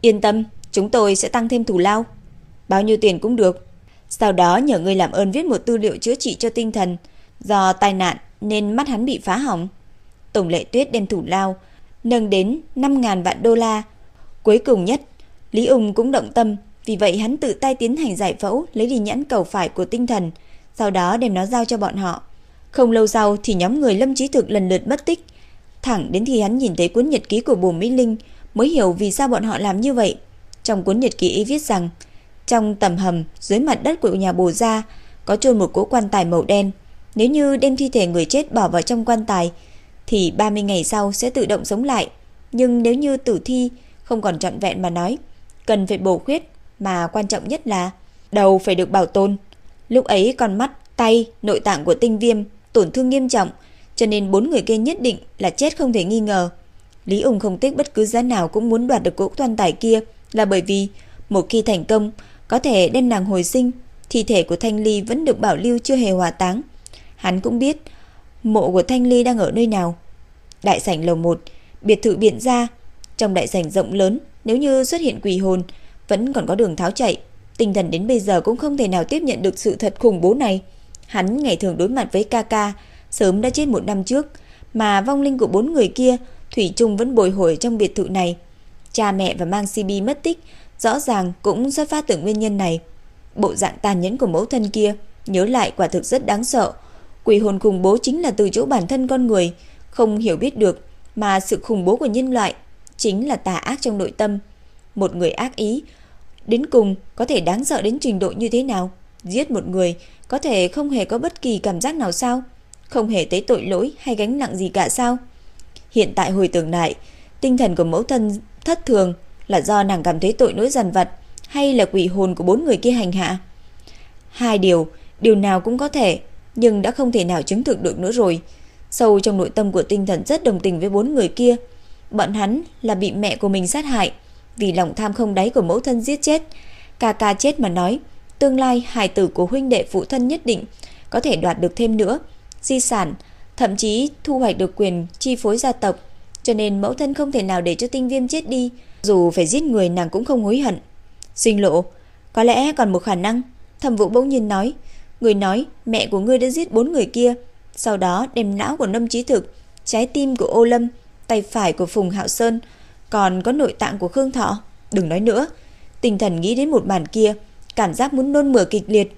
[SPEAKER 1] yên tâm, chúng tôi sẽ tăng thêm thủ lao. Bao nhiêu tiền cũng được. Sau đó nhờ người làm ơn viết một tư liệu chữa trị cho tinh thần. Do tai nạn nên mắt hắn bị phá hỏng. Tổng lệ tuyết đem thủ lao, nâng đến 5.000 vạn đô la. Cuối cùng nhất, Lý Ung cũng động tâm, vì vậy hắn tự tay tiến hành giải phẫu, lấy đi nhãn cầu phải của tinh thần, sau đó đem nó giao cho bọn họ. Không lâu sau thì nhóm người Lâm trí Thực lần lượt mất tích. Thẳng đến khi hắn nhìn thấy cuốn nhật ký của Bùi Mỹ Linh mới hiểu vì sao bọn họ làm như vậy. Trong cuốn nhật ký ấy viết rằng, trong tầm hầm dưới mặt đất của nhà Bồ gia có chôn một cỗ quan tài màu đen. Nếu như đem thi thể người chết bỏ vào trong quan tài thì 30 ngày sau sẽ tự động sống lại. Nhưng nếu như tử thi không còn trọn vẹn mà nói, cần phải bổ khuyết mà quan trọng nhất là đầu phải được bảo tồn. Lúc ấy con mắt, tay, nội tạng của tinh viêm tổn thương nghiêm trọng, cho nên bốn người kia nhất định là chết không thể nghi ngờ. Lý Ung không tiếc bất cứ giá nào cũng muốn đoạt được cỗ quan tài kia là bởi vì một khi thành công có thể đem nàng hồi sinh, thi thể của Thanh Ly vẫn được bảo lưu chưa hề hỏa táng. Hắn cũng biết mộ của Thanh Ly đang ở nơi nào. Đại sảnh lầu 1, biệt thự biển ra, trong đại sảnh rộng lớn, nếu như xuất hiện quỷ hồn, vẫn còn có đường tháo chạy. Tinh thần đến bây giờ cũng không thể nào tiếp nhận được sự thật khủng bố này. Hắn ngày thường đối mặt với Kaka, sớm đã chết một năm trước, mà vong linh của bốn người kia thủy chung vẫn bồi hồi trong biệt thự này. Cha mẹ và Mang CB mất tích, rõ ràng cũng xuất phát từ nguyên nhân này. Bộ dạng tàn nhẫn của mẫu thân kia, nhớ lại quả thực rất đáng sợ. Quỷ hồn khủng bố chính là từ chỗ bản thân con người, không hiểu biết được, mà sự khủng bố của nhân loại chính là tà ác trong nội tâm. Một người ác ý, đến cùng có thể đáng sợ đến trình độ như thế nào? Giết một người có thể không hề có bất kỳ cảm giác nào sao? Không hề thấy tội lỗi hay gánh nặng gì cả sao? Hiện tại hồi tưởng lại, tinh thần của mẫu thân thất thường là do nàng cảm thấy tội lỗi dần vặt hay là quỷ hồn của bốn người kia hành hạ? Hai điều, điều nào cũng có thể, nhưng đã không thể nào chứng thực được nữa rồi. Sâu trong nội tâm của tinh thần rất đồng tình với bốn người kia. Bọn hắn là bị mẹ của mình sát hại, vì lòng tham không đáy của mẫu thân giết chết. Ca ca chết mà nói, tương lai hài tử của huynh đệ phụ thân nhất định có thể đoạt được thêm nữa, di sản, thậm chí thu hoạch được quyền chi phối gia tộc, cho nên mẫu thân không thể nào để cho tinh viêm chết đi, dù phải giết người nàng cũng không hối hận. Sinh lộ, có lẽ còn một khả năng, thẩm vũ bỗng nhiên nói, người nói mẹ của ngươi đã giết bốn người kia, sau đó đem não của lâm Chí Thực, trái tim của Ô Lâm, tay phải của Phùng Hạo Sơn, còn có nội tạng của Khương Thọ. Đừng nói nữa, tinh thần nghĩ đến một màn kia, cảm giác muốn nôn mửa kịch liệt.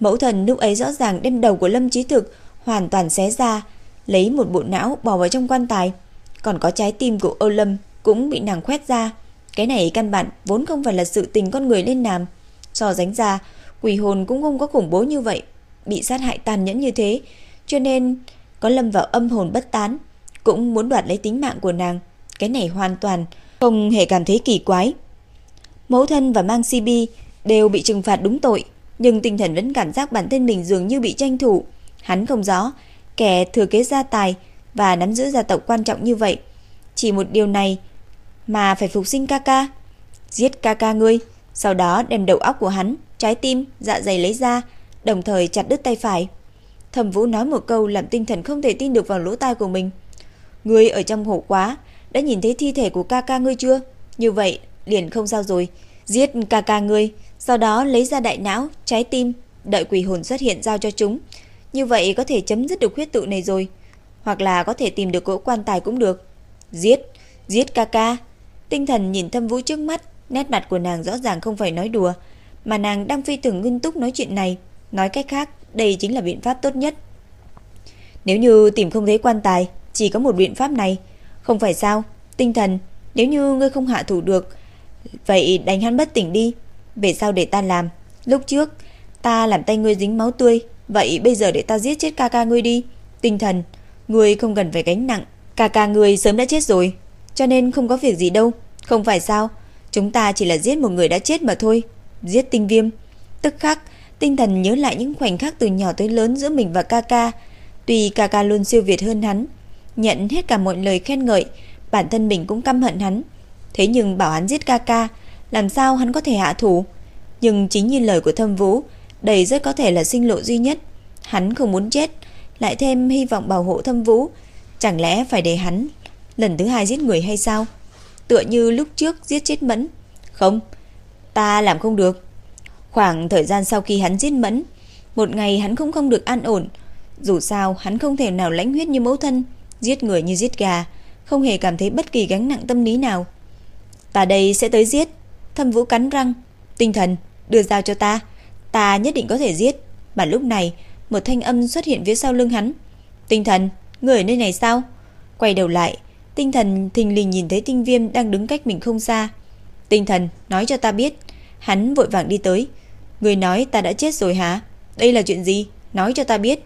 [SPEAKER 1] Mẫu thần lúc ấy rõ ràng đem đầu của Lâm Chí Thực hoàn toàn xé ra, lấy một bộ não bỏ vào trong quan tài, còn có trái tim của Âu Lâm cũng bị nàng khoét ra. Cái này căn bản vốn không phải là sự tình con người lên làm. So sánh ra, quỷ hồn cũng không có khủng bố như vậy, bị sát hại tàn nhẫn như thế, cho nên có lâm vào âm hồn bất tán, cũng muốn đoạt lấy tính mạng của nàng. cái này hoàn toàn không hề cảm thấy kỳ quái. Mẫu thân và Mang CB đều bị trừng phạt đúng tội, nhưng tinh thần vẫn cảm giác bản thân mình dường như bị tranh thủ. Hắn không rõ, kẻ thừa kế gia tài và nắm giữ gia tộc quan trọng như vậy, chỉ một điều này mà phải phục sinh Kaka, giết Kaka ngươi, sau đó đem đầu óc của hắn, trái tim, dạ dày lấy ra, đồng thời chặt đứt tay phải. Thẩm Vũ nói một câu làm tinh thần không thể tin được vào lỗ tai của mình. Ngươi ở trong hổ quá, đã nhìn thấy thi thể của Kaka ngươi chưa? Như vậy, liền không sao rồi. Giết Kaka ngươi, sau đó lấy ra đại não, trái tim, đợi quỷ hồn xuất hiện giao cho chúng. Như vậy có thể chấm dứt được huyết tự này rồi. Hoặc là có thể tìm được cỗ quan tài cũng được. Giết, giết ca ca Tinh thần nhìn thâm vũ trước mắt, nét mặt của nàng rõ ràng không phải nói đùa, mà nàng đang phi thường ngưng túc nói chuyện này. Nói cách khác, đây chính là biện pháp tốt nhất. Nếu như tìm không thấy quan tài, chỉ có một biện pháp này. Không phải sao? Tinh thần, nếu như ngươi không hạ thủ được, vậy đánh hắn bất tỉnh đi. Về sau để ta làm. Lúc trước, ta làm tay ngươi dính máu tươi, vậy bây giờ để ta giết chết ca ca ngươi đi. Tinh thần, ngươi không cần phải gánh nặng. Ca ca ngươi sớm đã chết rồi, cho nên không có việc gì đâu. Không phải sao? Chúng ta chỉ là giết một người đã chết mà thôi. Giết tinh viêm. Tức khắc, tinh thần nhớ lại những khoảnh khắc từ nhỏ tới lớn giữa mình và ca ca. Tuy ca ca luôn siêu việt hơn hắn, nhận hết cả mọi lời khen ngợi, bản thân mình cũng căm hận hắn. Thế nhưng bảo hắn giết ca ca, làm sao hắn có thể hạ thủ? Nhưng chính như lời của Thâm Vũ, đây rất có thể là sinh lộ duy nhất. Hắn không muốn chết, lại thêm hy vọng bảo hộ Thâm Vũ, chẳng lẽ phải để hắn lần thứ hai giết người hay sao? Tựa như lúc trước giết chết Mẫn. Không, ta làm không được. Khoảng thời gian sau khi hắn giết Mẫn, một ngày hắn cũng không được an ổn. Dù sao, hắn không thể nào lãnh huyết như mẫu thân, giết người như giết gà, không hề cảm thấy bất kỳ gánh nặng tâm lý nào. Ta đây sẽ tới giết. Thâm Vũ cắn răng, tinh thần, đưa dao cho ta, ta nhất định có thể giết. Mà lúc này, một thanh âm xuất hiện phía sau lưng hắn. Tinh thần, người ở nơi này sao? Quay đầu lại, tinh thần thình lình nhìn thấy tinh viêm đang đứng cách mình không xa. Tinh thần, nói cho ta biết. Hắn vội vàng đi tới. Người nói ta đã chết rồi hả? Đây là chuyện gì? Nói cho ta biết.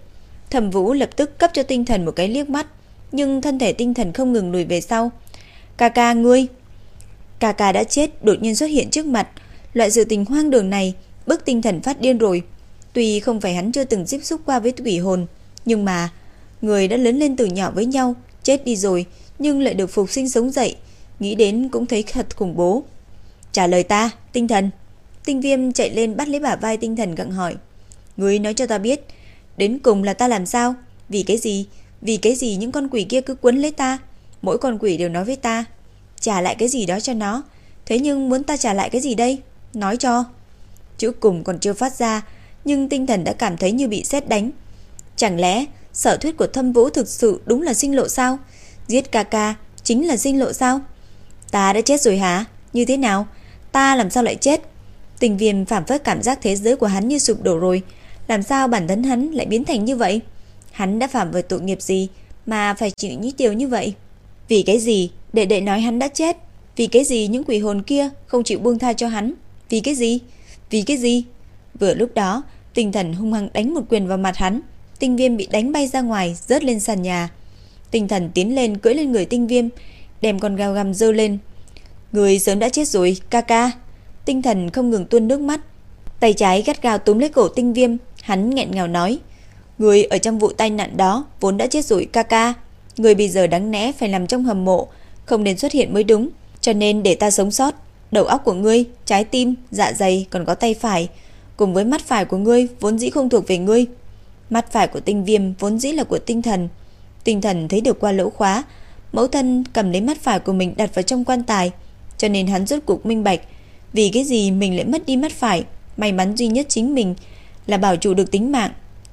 [SPEAKER 1] Thẩm Vũ lập tức cấp cho tinh thần một cái liếc mắt, nhưng thân thể tinh thần không ngừng lùi về sau. Ca ca ngươi. Ca ca đã chết đột nhiên xuất hiện trước mặt. Loại sự tình hoang đường này bức tinh thần phát điên rồi. Tuy không phải hắn chưa từng tiếp xúc qua với quỷ hồn, nhưng mà người đã lớn lên từ nhỏ với nhau, chết đi rồi nhưng lại được phục sinh sống dậy, nghĩ đến cũng thấy thật khủng bố. Trả lời ta, tinh thần. Tinh viêm chạy lên bắt lấy bả vai tinh thần gặng hỏi. Ngươi nói cho ta biết, đến cùng là ta làm sao? Vì cái gì? Vì cái gì những con quỷ kia cứ quấn lấy ta? Mỗi con quỷ đều nói với ta, trả lại cái gì đó cho nó. Thế nhưng muốn ta trả lại cái gì đây? Nói cho. Chữ cùng còn chưa phát ra, nhưng tinh thần đã cảm thấy như bị sét đánh. Chẳng lẽ sở thuyết của thâm vũ thực sự đúng là sinh lộ sao? Giết ca ca chính là sinh lộ sao? Ta đã chết rồi hả? Như thế nào? Ta làm sao lại chết? Tình viêm phản phất cảm giác thế giới của hắn như sụp đổ rồi. Làm sao bản thân hắn lại biến thành như vậy? Hắn đã phạm về tội nghiệp gì mà phải chịu những điều như vậy? Vì cái gì đệ đệ nói hắn đã chết? Vì cái gì những quỷ hồn kia không chịu buông tha cho hắn? Vì cái gì? Vì cái gì? Vừa lúc đó, tinh thần hung hăng đánh một quyền vào mặt hắn. Tinh viêm bị đánh bay ra ngoài, rớt lên sàn nhà. Tinh thần tiến lên cưỡi lên người tinh viêm, đem con gao găm dơ lên. Người sớm đã chết rồi, ca ca. Tinh thần không ngừng tuôn nước mắt. Tay trái gắt gao túm lấy cổ tinh viêm, hắn nghẹn ngào nói. Người ở trong vụ tai nạn đó vốn đã chết rồi ca ca. Người bây giờ đáng lẽ phải nằm trong hầm mộ, không nên xuất hiện mới đúng. Cho nên để ta sống sót. Đầu óc của ngươi, trái tim, dạ dày còn có tay phải. Cùng với mắt phải của ngươi vốn dĩ không thuộc về ngươi. Mắt phải của tinh viêm vốn dĩ là của tinh thần. Tinh thần thấy được qua lỗ khóa. Mẫu thân cầm lấy mắt phải của mình đặt vào trong quan tài. Cho nên hắn rốt cuộc minh bạch. Vì cái gì mình lại mất đi mắt phải. May mắn duy nhất chính mình là bảo trụ được tính mạng.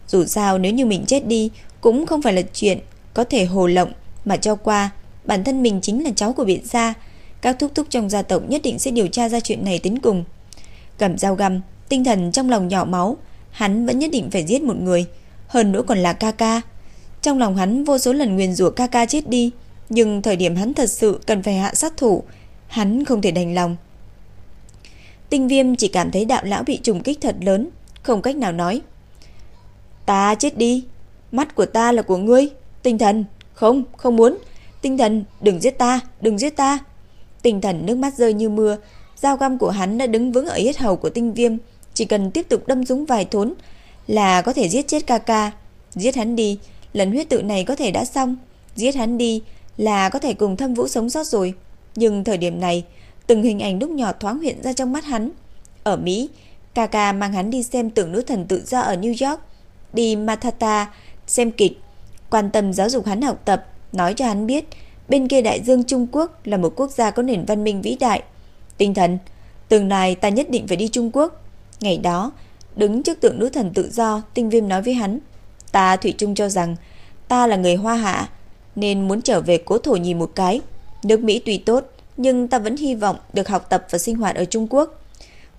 [SPEAKER 1] Dù sao nếu như mình chết đi cũng không phải là chuyện có thể hồ lộng mà cho qua. Bản thân mình chính là cháu của biện gia. Các thúc thúc trong gia tộc nhất định sẽ điều tra ra chuyện này tính cùng. Cầm dao găm, tinh thần trong lòng nhỏ máu, hắn vẫn nhất định phải giết một người, hơn nữa còn là ca ca. Trong lòng hắn vô số lần nguyền rủa ca ca chết đi, nhưng thời điểm hắn thật sự cần phải hạ sát thủ, hắn không thể đành lòng. Tinh Viêm chỉ cảm thấy đạo lão bị trùng kích thật lớn, không cách nào nói. Ta chết đi, mắt của ta là của ngươi, tinh thần, không, không muốn, Tinh thần, đừng giết ta, đừng giết ta. Tinh thần nước mắt rơi như mưa, dao găm của hắn đã đứng vững ở yết hầu của tinh viêm, chỉ cần tiếp tục đâm dúng vài thốn là có thể giết chết ca ca. Giết hắn đi, lần huyết tự này có thể đã xong. Giết hắn đi là có thể cùng thâm vũ sống sót rồi. Nhưng thời điểm này, từng hình ảnh lúc nhỏ thoáng hiện ra trong mắt hắn. Ở Mỹ, ca ca mang hắn đi xem tưởng nữ thần tự do ở New York, đi Matata xem kịch, quan tâm giáo dục hắn học tập, nói cho hắn biết bên kia đại dương Trung Quốc là một quốc gia có nền văn minh vĩ đại. Tinh thần, tương lai ta nhất định phải đi Trung Quốc. Ngày đó, đứng trước tượng nữ thần tự do, tinh viêm nói với hắn, ta thủy chung cho rằng ta là người hoa hạ, nên muốn trở về cố thổ nhìn một cái. Nước Mỹ tùy tốt, nhưng ta vẫn hy vọng được học tập và sinh hoạt ở Trung Quốc.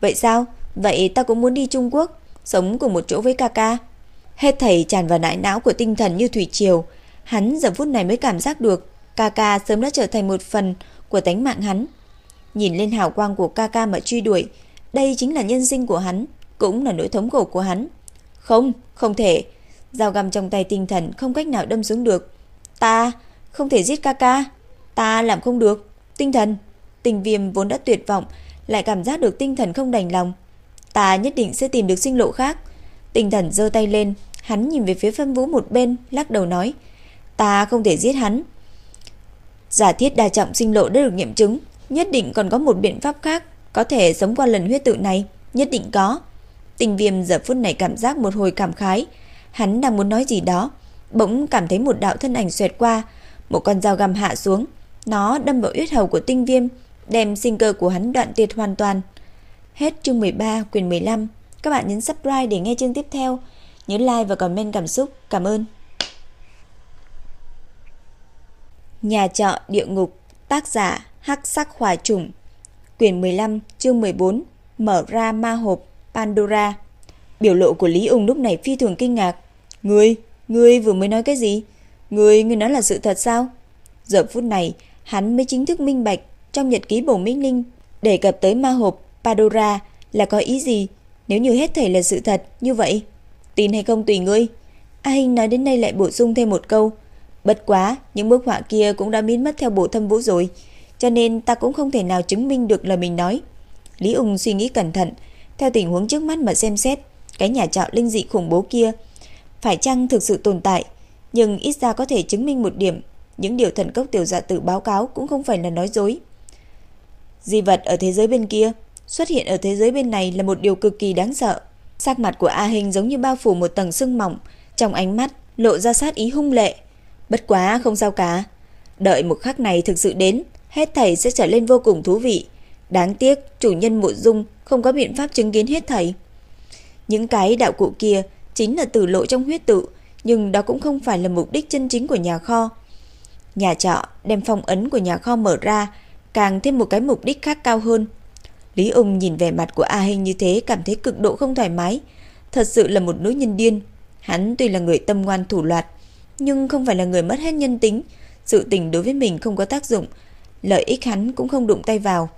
[SPEAKER 1] Vậy sao? Vậy ta cũng muốn đi Trung Quốc, sống cùng một chỗ với ca ca. Hết thầy tràn vào nại não của tinh thần như thủy triều, hắn giờ phút này mới cảm giác được ca ca sớm đã trở thành một phần của tánh mạng hắn. Nhìn lên hào quang của ca ca mà truy đuổi, đây chính là nhân sinh của hắn, cũng là nỗi thống khổ của hắn. Không, không thể. Dao găm trong tay tinh thần không cách nào đâm xuống được. Ta không thể giết ca ca. Ta làm không được. Tinh thần. Tình viêm vốn đã tuyệt vọng, lại cảm giác được tinh thần không đành lòng. Ta nhất định sẽ tìm được sinh lộ khác. Tinh thần giơ tay lên, hắn nhìn về phía phân vũ một bên, lắc đầu nói. Ta không thể giết hắn. Giả thiết đa trọng sinh lộ đã được nghiệm chứng, nhất định còn có một biện pháp khác có thể sống qua lần huyết tự này, nhất định có. Tình viêm giờ phút này cảm giác một hồi cảm khái, hắn đang muốn nói gì đó, bỗng cảm thấy một đạo thân ảnh xoẹt qua, một con dao găm hạ xuống, nó đâm vào yết hầu của tinh viêm, đem sinh cơ của hắn đoạn tuyệt hoàn toàn. Hết chương 13, quyền 15. Các bạn nhấn subscribe để nghe chương tiếp theo. Nhớ like và comment cảm xúc. Cảm ơn. Nhà trọ địa ngục, tác giả Hắc Sắc Hỏa Trùng. Quyển 15, chương 14, mở ra ma hộp Pandora. Biểu lộ của Lý Ung lúc này phi thường kinh ngạc. "Ngươi, ngươi vừa mới nói cái gì? Ngươi, ngươi nói là sự thật sao?" Giờ phút này, hắn mới chính thức minh bạch trong nhật ký Bổ Minh Linh đề cập tới ma hộp Pandora là có ý gì? Nếu như hết thảy là sự thật như vậy, tin hay không tùy ngươi. A Hinh nói đến đây lại bổ sung thêm một câu, bất quá, những bức họa kia cũng đã biến mất theo bộ thâm vũ rồi, cho nên ta cũng không thể nào chứng minh được lời mình nói. Lý Ung suy nghĩ cẩn thận, theo tình huống trước mắt mà xem xét, cái nhà trọ linh dị khủng bố kia phải chăng thực sự tồn tại, nhưng ít ra có thể chứng minh một điểm, những điều thần cốc tiểu dạ tử báo cáo cũng không phải là nói dối. Di vật ở thế giới bên kia xuất hiện ở thế giới bên này là một điều cực kỳ đáng sợ. Sắc mặt của A Hình giống như bao phủ một tầng sương mỏng, trong ánh mắt lộ ra sát ý hung lệ. Bất quá không sao cả, đợi một khắc này thực sự đến, hết thảy sẽ trở lên vô cùng thú vị. Đáng tiếc, chủ nhân Mộ Dung không có biện pháp chứng kiến hết thảy. Những cái đạo cụ kia chính là tử lộ trong huyết tự, nhưng đó cũng không phải là mục đích chân chính của nhà kho. Nhà trọ đem phong ấn của nhà kho mở ra, càng thêm một cái mục đích khác cao hơn. Lý Ung nhìn vẻ mặt của A Hinh như thế cảm thấy cực độ không thoải mái. Thật sự là một nữ nhân điên. Hắn tuy là người tâm ngoan thủ loạt, nhưng không phải là người mất hết nhân tính. Sự tình đối với mình không có tác dụng, lợi ích hắn cũng không đụng tay vào.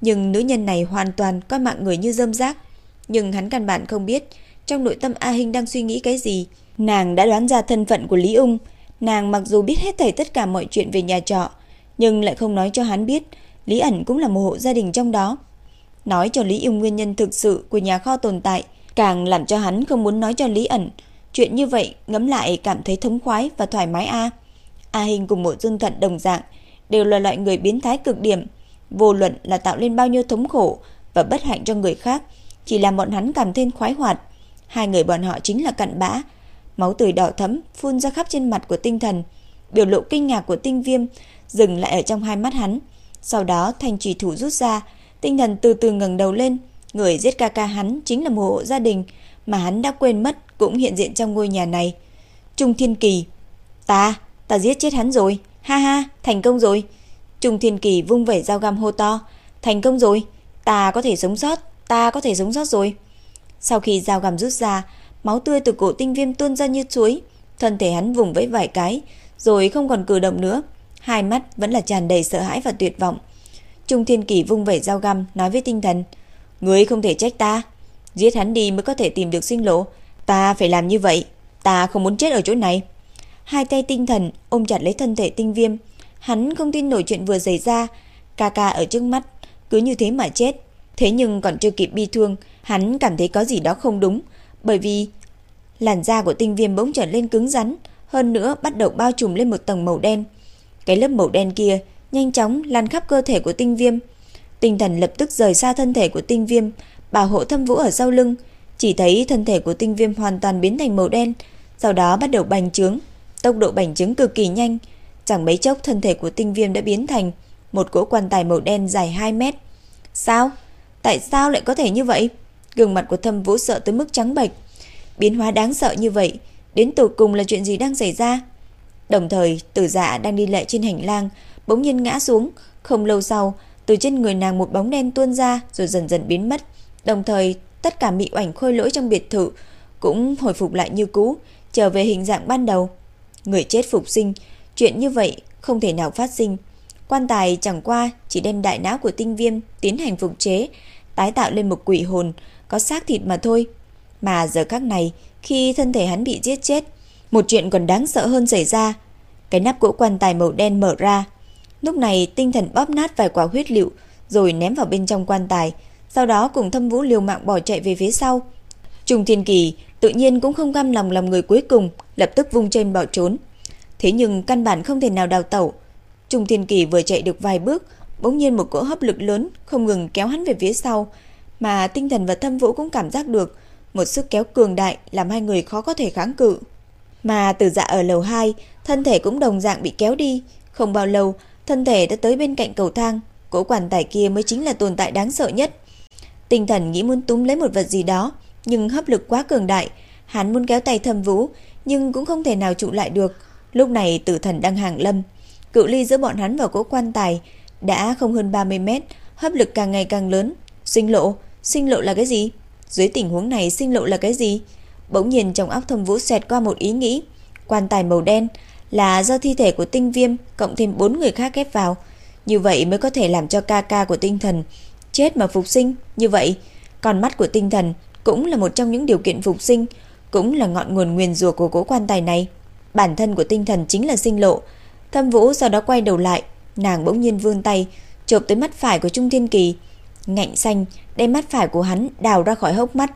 [SPEAKER 1] Nhưng nữ nhân này hoàn toàn coi mạng người như dơm rác. Nhưng hắn căn bản không biết trong nội tâm A Hinh đang suy nghĩ cái gì. Nàng đã đoán ra thân phận của Lý Ung. Nàng mặc dù biết hết thảy tất cả mọi chuyện về nhà trọ, nhưng lại không nói cho hắn biết Lý ẩn cũng là một hộ gia đình trong đó. Nói cho Lý Ung nguyên nhân thực sự của nhà kho tồn tại, càng làm cho hắn không muốn nói cho Lý ẩn. Chuyện như vậy ngấm lại cảm thấy thống khoái và thoải mái a. A Hình cùng một dương thận đồng dạng, đều là loại người biến thái cực điểm, vô luận là tạo lên bao nhiêu thống khổ và bất hạnh cho người khác, chỉ làm bọn hắn cảm thêm khoái hoạt. Hai người bọn họ chính là cặn bã, máu tươi đỏ thấm phun ra khắp trên mặt của Tinh Thần, biểu lộ kinh ngạc của Tinh Viêm dừng lại ở trong hai mắt hắn. Sau đó thanh trì thủ rút ra, tinh thần từ từ ngẩng đầu lên, người giết ca ca hắn chính là một hộ gia đình mà hắn đã quên mất cũng hiện diện trong ngôi nhà này. Trung Thiên Kỳ, ta, ta giết chết hắn rồi, ha ha, thành công rồi. Trung Thiên Kỳ vung vẩy dao găm hô to, thành công rồi, ta có thể sống sót, ta có thể sống sót rồi. Sau khi dao găm rút ra, máu tươi từ cổ tinh viêm tuôn ra như suối, thân thể hắn vùng vẫy vài cái, rồi không còn cử động nữa hai mắt vẫn là tràn đầy sợ hãi và tuyệt vọng. Trung Thiên Kỳ vung vẩy dao găm nói với tinh thần, "Ngươi không thể trách ta, giết hắn đi mới có thể tìm được sinh lộ, ta phải làm như vậy, ta không muốn chết ở chỗ này." Hai tay tinh thần ôm chặt lấy thân thể tinh viêm, Hắn không tin nổi chuyện vừa xảy ra, ca ca ở trước mắt, cứ như thế mà chết. Thế nhưng còn chưa kịp bi thương, hắn cảm thấy có gì đó không đúng, bởi vì làn da của tinh viêm bỗng trở lên cứng rắn, hơn nữa bắt đầu bao trùm lên một tầng màu đen. Cái lớp màu đen kia nhanh chóng lan khắp cơ thể của tinh viêm. Tinh thần lập tức rời xa thân thể của tinh viêm, bảo hộ thâm vũ ở sau lưng. Chỉ thấy thân thể của tinh viêm hoàn toàn biến thành màu đen, sau đó bắt đầu bành trướng. Tốc độ bành trướng cực kỳ nhanh. Chẳng mấy chốc thân thể của tinh viêm đã biến thành một cỗ quan tài màu đen dài 2 mét. Sao? Tại sao lại có thể như vậy? Gương mặt của thâm vũ sợ tới mức trắng bệch. Biến hóa đáng sợ như vậy, đến tột cùng là chuyện gì đang xảy ra? Đồng thời, tử dạ đang đi lệ trên hành lang, bỗng nhiên ngã xuống. Không lâu sau, từ trên người nàng một bóng đen tuôn ra rồi dần dần biến mất. Đồng thời, tất cả mị oảnh khôi lỗi trong biệt thự cũng hồi phục lại như cũ, trở về hình dạng ban đầu. Người chết phục sinh, chuyện như vậy không thể nào phát sinh. Quan tài chẳng qua chỉ đem đại não của tinh viêm tiến hành phục chế, tái tạo lên một quỷ hồn có xác thịt mà thôi. Mà giờ các này, khi thân thể hắn bị giết chết, một chuyện còn đáng sợ hơn xảy ra. Cái nắp của quan tài màu đen mở ra. Lúc này tinh thần bóp nát vài quả huyết liệu rồi ném vào bên trong quan tài, sau đó cùng thâm vũ liều mạng bỏ chạy về phía sau. Trung Thiên Kỳ tự nhiên cũng không cam lòng làm người cuối cùng, lập tức vung chân bỏ trốn. Thế nhưng căn bản không thể nào đào tẩu. Trung Thiên Kỳ vừa chạy được vài bước, bỗng nhiên một cỗ hấp lực lớn không ngừng kéo hắn về phía sau, mà tinh thần và thâm vũ cũng cảm giác được một sức kéo cường đại làm hai người khó có thể kháng cự. Mà từ dạ ở lầu 2, thân thể cũng đồng dạng bị kéo đi, không bao lâu, thân thể đã tới bên cạnh cầu thang, cỗ quản tải kia mới chính là tồn tại đáng sợ nhất. Tinh thần nghĩ muốn túm lấy một vật gì đó, nhưng hấp lực quá cường đại, hắn muốn kéo tay Thâm Vũ, nhưng cũng không thể nào trụ lại được. Lúc này Tử Thần đang hàng lâm, cự ly giữa bọn hắn và cỗ quan tài đã không hơn 30 mét, hấp lực càng ngày càng lớn. Sinh lộ, sinh lộ là cái gì? Dưới tình huống này sinh lộ là cái gì? Bỗng nhiên trong óc Thâm Vũ xẹt qua một ý nghĩ, quan tài màu đen là do thi thể của Tinh Viêm cộng thêm bốn người khác ghép vào, như vậy mới có thể làm cho ca ca của tinh thần chết mà phục sinh, như vậy con mắt của tinh thần cũng là một trong những điều kiện phục sinh, cũng là ngọn nguồn nguyên rủa của cố quan tài này. Bản thân của tinh thần chính là sinh lộ. Thâm Vũ sau đó quay đầu lại, nàng bỗng nhiên vươn tay chộp tới mắt phải của Trung Thiên Kỳ, ngạnh xanh đem mắt phải của hắn đào ra khỏi hốc mắt.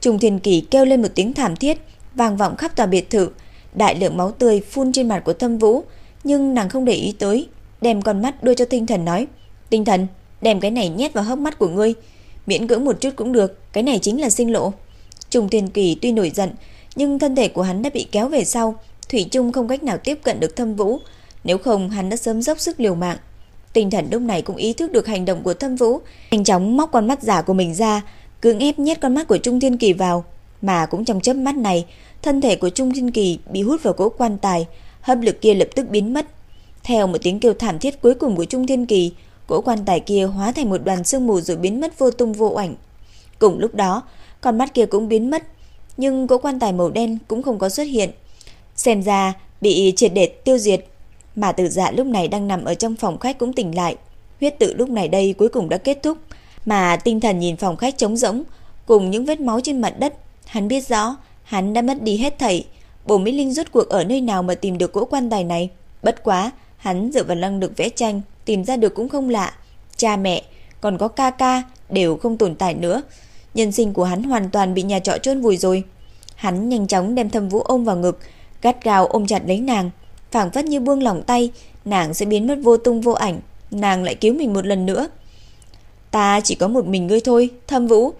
[SPEAKER 1] Trung Thiên Kỳ kêu lên một tiếng thảm thiết, vang vọng khắp tòa biệt thự, đại lượng máu tươi phun trên mặt của Thâm Vũ, nhưng nàng không để ý tới, đem con mắt đưa cho tinh thần nói: "Tinh thần, đem cái này nhét vào hốc mắt của ngươi, miễn cưỡng một chút cũng được, cái này chính là sinh lộ." Trung Thiên Kỳ tuy nổi giận, nhưng thân thể của hắn đã bị kéo về sau, thủy chung không cách nào tiếp cận được Thâm Vũ, nếu không hắn đã sớm dốc sức liều mạng. Tinh thần lúc này cũng ý thức được hành động của Thâm Vũ, nhanh chóng móc con mắt giả của mình ra, cưỡng ép nhét con mắt của Trung Thiên Kỳ vào, mà cũng trong chớp mắt này, thân thể của Trung Thiên Kỳ bị hút vào cỗ quan tài, hấp lực kia lập tức biến mất. Theo một tiếng kêu thảm thiết cuối cùng của Trung Thiên Kỳ, cỗ quan tài kia hóa thành một đoàn sương mù rồi biến mất vô tung vô ảnh. Cùng lúc đó, con mắt kia cũng biến mất, nhưng cỗ quan tài màu đen cũng không có xuất hiện. Xem ra bị triệt để tiêu diệt, mà Tử Dạ lúc này đang nằm ở trong phòng khách cũng tỉnh lại. Huyết tự lúc này đây cuối cùng đã kết thúc, mà tinh thần nhìn phòng khách trống rỗng cùng những vết máu trên mặt đất, hắn biết rõ hắn đã mất đi hết thảy. Bổ Mỹ Linh rốt cuộc ở nơi nào mà tìm được cỗ quan tài này? Bất quá, hắn dựa vào năng lực vẽ tranh, tìm ra được cũng không lạ. Cha mẹ, còn có ca ca đều không tồn tại nữa. Nhân sinh của hắn hoàn toàn bị nhà trọ chôn vùi rồi. Hắn nhanh chóng đem Thâm Vũ ôm vào ngực, gắt gao ôm chặt lấy nàng, phảng phất như buông lỏng tay, nàng sẽ biến mất vô tung vô ảnh, nàng lại cứu mình một lần nữa. Ta chỉ có một mình ngươi thôi, Thâm Vũ.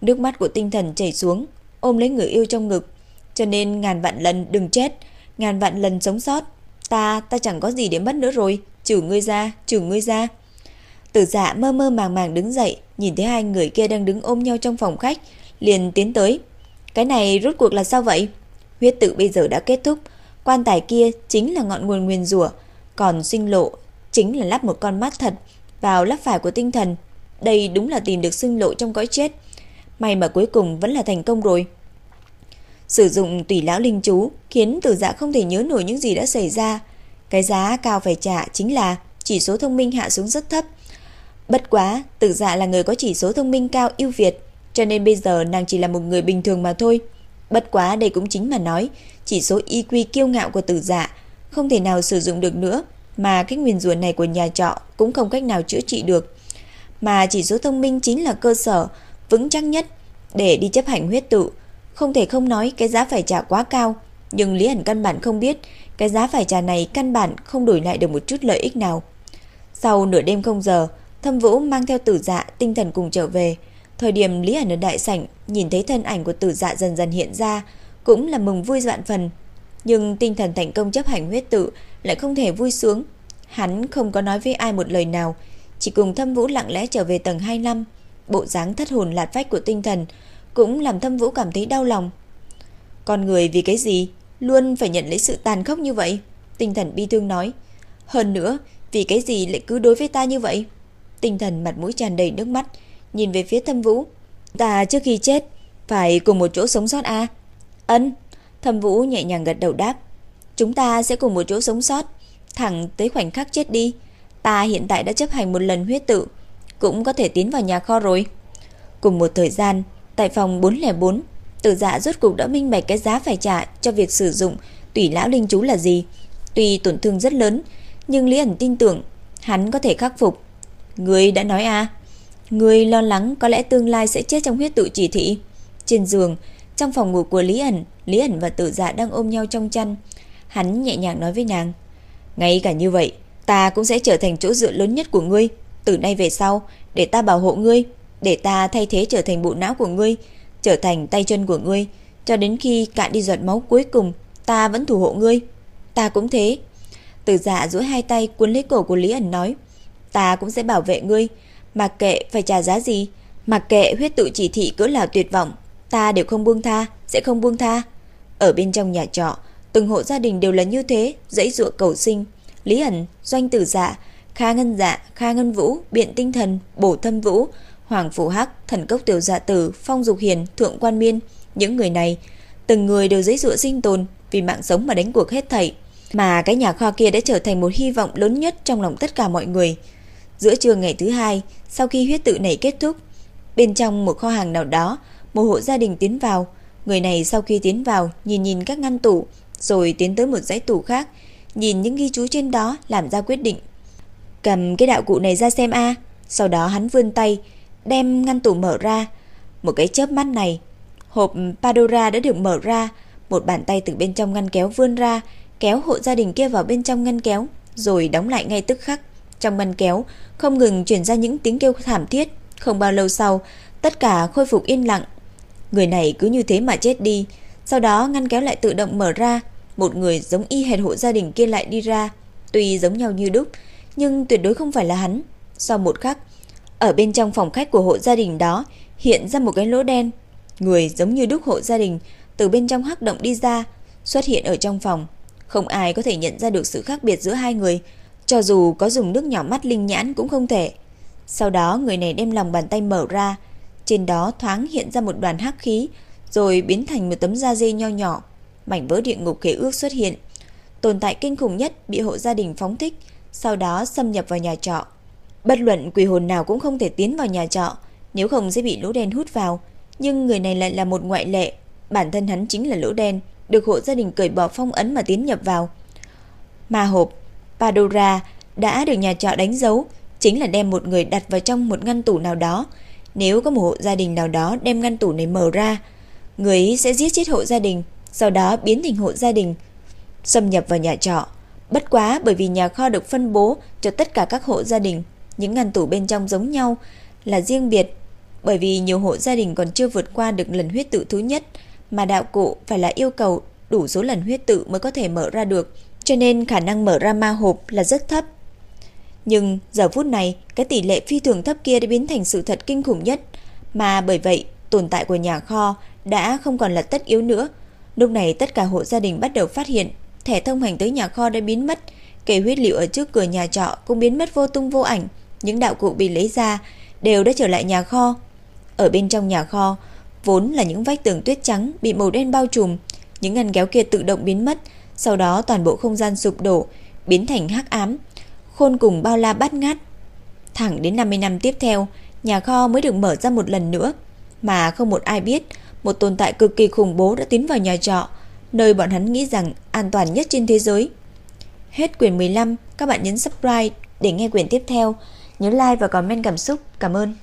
[SPEAKER 1] Nước mắt của tinh thần chảy xuống, ôm lấy người yêu trong ngực, cho nên ngàn vạn lần đừng chết, ngàn vạn lần sống sót. Ta, ta chẳng có gì để mất nữa rồi, trừ ngươi ra, trừ ngươi ra. Tử dạ mơ mơ màng màng đứng dậy, nhìn thấy hai người kia đang đứng ôm nhau trong phòng khách, liền tiến tới. Cái này rốt cuộc là sao vậy? Huyết tự bây giờ đã kết thúc, quan tài kia chính là ngọn nguồn nguyên rủa, còn sinh lộ chính là lắp một con mắt thật vào lắp phải của tinh thần. Đây đúng là tìm được sinh lộ trong cõi chết. May mà cuối cùng vẫn là thành công rồi. Sử dụng tùy lão linh chú khiến tử dạ không thể nhớ nổi những gì đã xảy ra. Cái giá cao phải trả chính là chỉ số thông minh hạ xuống rất thấp. Bất quá, tử dạ là người có chỉ số thông minh cao ưu việt, cho nên bây giờ nàng chỉ là một người bình thường mà thôi. Bất quá đây cũng chính mà nói, chỉ số IQ kiêu ngạo của tử dạ không thể nào sử dụng được nữa. mà cái nguyên rủa này của nhà trọ cũng không cách nào chữa trị được. Mà chỉ số thông minh chính là cơ sở vững chắc nhất để đi chấp hành huyết tự. Không thể không nói cái giá phải trả quá cao, nhưng Lý Hẳn căn bản không biết cái giá phải trả này căn bản không đổi lại được một chút lợi ích nào. Sau nửa đêm không giờ, Thâm Vũ mang theo tử dạ tinh thần cùng trở về. Thời điểm Lý Ẩn ở đại sảnh nhìn thấy thân ảnh của tử dạ dần dần hiện ra, cũng là mừng vui dạn phần. Nhưng tinh thần thành công chấp hành huyết tự lại không thể vui sướng. Hắn không có nói với ai một lời nào, chỉ cùng Thâm Vũ lặng lẽ trở về tầng 25. Bộ dáng thất hồn lạt phách của tinh thần cũng làm Thâm Vũ cảm thấy đau lòng. Con người vì cái gì luôn phải nhận lấy sự tàn khốc như vậy? Tinh thần bi thương nói. Hơn nữa, vì cái gì lại cứ đối với ta như vậy? Tinh thần mặt mũi tràn đầy nước mắt, nhìn về phía Thâm Vũ. Ta trước khi chết, phải cùng một chỗ sống sót à? Ân, Thâm Vũ nhẹ nhàng gật đầu đáp. Chúng ta sẽ cùng một chỗ sống sót, thẳng tới khoảnh khắc chết đi. Ta hiện tại đã chấp hành một lần huyết tự, cũng có thể tiến vào nhà kho rồi. Cùng một thời gian, tại phòng 404, tử dạ rốt cục đã minh bạch cái giá phải trả cho việc sử dụng tùy lão linh chú là gì. Tuy tổn thương rất lớn, nhưng Lý ẩn tin tưởng hắn có thể khắc phục. Người đã nói à? Người lo lắng có lẽ tương lai sẽ chết trong huyết tự chỉ thị. Trên giường, trong phòng ngủ của Lý ẩn, Lý ẩn và tử dạ đang ôm nhau trong chăn. Hắn nhẹ nhàng nói với nàng. Ngay cả như vậy, ta cũng sẽ trở thành chỗ dựa lớn nhất của ngươi. Từ nay về sau, để ta bảo hộ ngươi, để ta thay thế trở thành bộ não của ngươi, trở thành tay chân của ngươi, cho đến khi cạn đi giọt máu cuối cùng, ta vẫn thủ hộ ngươi. Ta cũng thế. Từ dạ duỗi hai tay cuốn lấy cổ của Lý ẩn nói, ta cũng sẽ bảo vệ ngươi, mặc kệ phải trả giá gì, mặc kệ huyết tự chỉ thị cỡ là tuyệt vọng, ta đều không buông tha, sẽ không buông tha. Ở bên trong nhà trọ, từng hộ gia đình đều là như thế, dãy dụa cầu sinh. Lý ẩn, doanh tử dạ, Kha Ngân Dạ, Kha Ngân Vũ, Biện Tinh Thần, Bổ Thâm Vũ, Hoàng Phủ Hắc, Thần Cốc Tiểu Dạ Tử, Phong Dục Hiền, Thượng Quan Miên, những người này, từng người đều giấy dụa sinh tồn vì mạng sống mà đánh cuộc hết thảy, mà cái nhà kho kia đã trở thành một hy vọng lớn nhất trong lòng tất cả mọi người. Giữa trưa ngày thứ hai, sau khi huyết tự này kết thúc, bên trong một kho hàng nào đó, một hộ gia đình tiến vào, người này sau khi tiến vào, nhìn nhìn các ngăn tủ, rồi tiến tới một dãy tủ khác, nhìn những ghi chú trên đó làm ra quyết định Cầm cái đạo cụ này ra xem a. Sau đó hắn vươn tay, đem ngăn tủ mở ra. Một cái chớp mắt này, hộp Pandora đã được mở ra, một bàn tay từ bên trong ngăn kéo vươn ra, kéo hộ gia đình kia vào bên trong ngăn kéo, rồi đóng lại ngay tức khắc. Trong ngăn kéo không ngừng truyền ra những tiếng kêu thảm thiết, không bao lâu sau, tất cả khôi phục yên lặng. Người này cứ như thế mà chết đi, sau đó ngăn kéo lại tự động mở ra, một người giống y hệt hộ gia đình kia lại đi ra, tuy giống nhau như đúc, nhưng tuyệt đối không phải là hắn. Sau một khắc, ở bên trong phòng khách của hộ gia đình đó hiện ra một cái lỗ đen. Người giống như đúc hộ gia đình từ bên trong hắc động đi ra, xuất hiện ở trong phòng. Không ai có thể nhận ra được sự khác biệt giữa hai người, cho dù có dùng nước nhỏ mắt linh nhãn cũng không thể. Sau đó người này đem lòng bàn tay mở ra, trên đó thoáng hiện ra một đoàn hắc khí, rồi biến thành một tấm da dê nho nhỏ. Mảnh vỡ địa ngục kế ước xuất hiện. Tồn tại kinh khủng nhất bị hộ gia đình phóng thích, sau đó xâm nhập vào nhà trọ. Bất luận quỷ hồn nào cũng không thể tiến vào nhà trọ, nếu không sẽ bị lỗ đen hút vào. Nhưng người này lại là một ngoại lệ, bản thân hắn chính là lỗ đen, được hộ gia đình cởi bỏ phong ấn mà tiến nhập vào. Ma hộp Padora đã được nhà trọ đánh dấu, chính là đem một người đặt vào trong một ngăn tủ nào đó. Nếu có một hộ gia đình nào đó đem ngăn tủ này mở ra, người ấy sẽ giết chết hộ gia đình, sau đó biến thành hộ gia đình, xâm nhập vào nhà trọ. Bất quá bởi vì nhà kho được phân bố cho tất cả các hộ gia đình, những ngăn tủ bên trong giống nhau là riêng biệt. Bởi vì nhiều hộ gia đình còn chưa vượt qua được lần huyết tự thứ nhất, mà đạo cụ phải là yêu cầu đủ số lần huyết tự mới có thể mở ra được, cho nên khả năng mở ra ma hộp là rất thấp. Nhưng giờ phút này, cái tỷ lệ phi thường thấp kia đã biến thành sự thật kinh khủng nhất, mà bởi vậy tồn tại của nhà kho đã không còn là tất yếu nữa. Lúc này tất cả hộ gia đình bắt đầu phát hiện thẻ thông hành tới nhà kho đã biến mất, kể huyết liệu ở trước cửa nhà trọ cũng biến mất vô tung vô ảnh, những đạo cụ bị lấy ra đều đã trở lại nhà kho. Ở bên trong nhà kho, vốn là những vách tường tuyết trắng bị màu đen bao trùm, những ngăn kéo kia tự động biến mất, sau đó toàn bộ không gian sụp đổ, biến thành hắc ám, khôn cùng bao la bát ngát. Thẳng đến 50 năm tiếp theo, nhà kho mới được mở ra một lần nữa, mà không một ai biết, một tồn tại cực kỳ khủng bố đã tiến vào nhà trọ, nơi bọn hắn nghĩ rằng an toàn nhất trên thế giới. Hết quyển 15, các bạn nhấn subscribe để nghe quyển tiếp theo. Nhớ like và comment cảm xúc. Cảm ơn.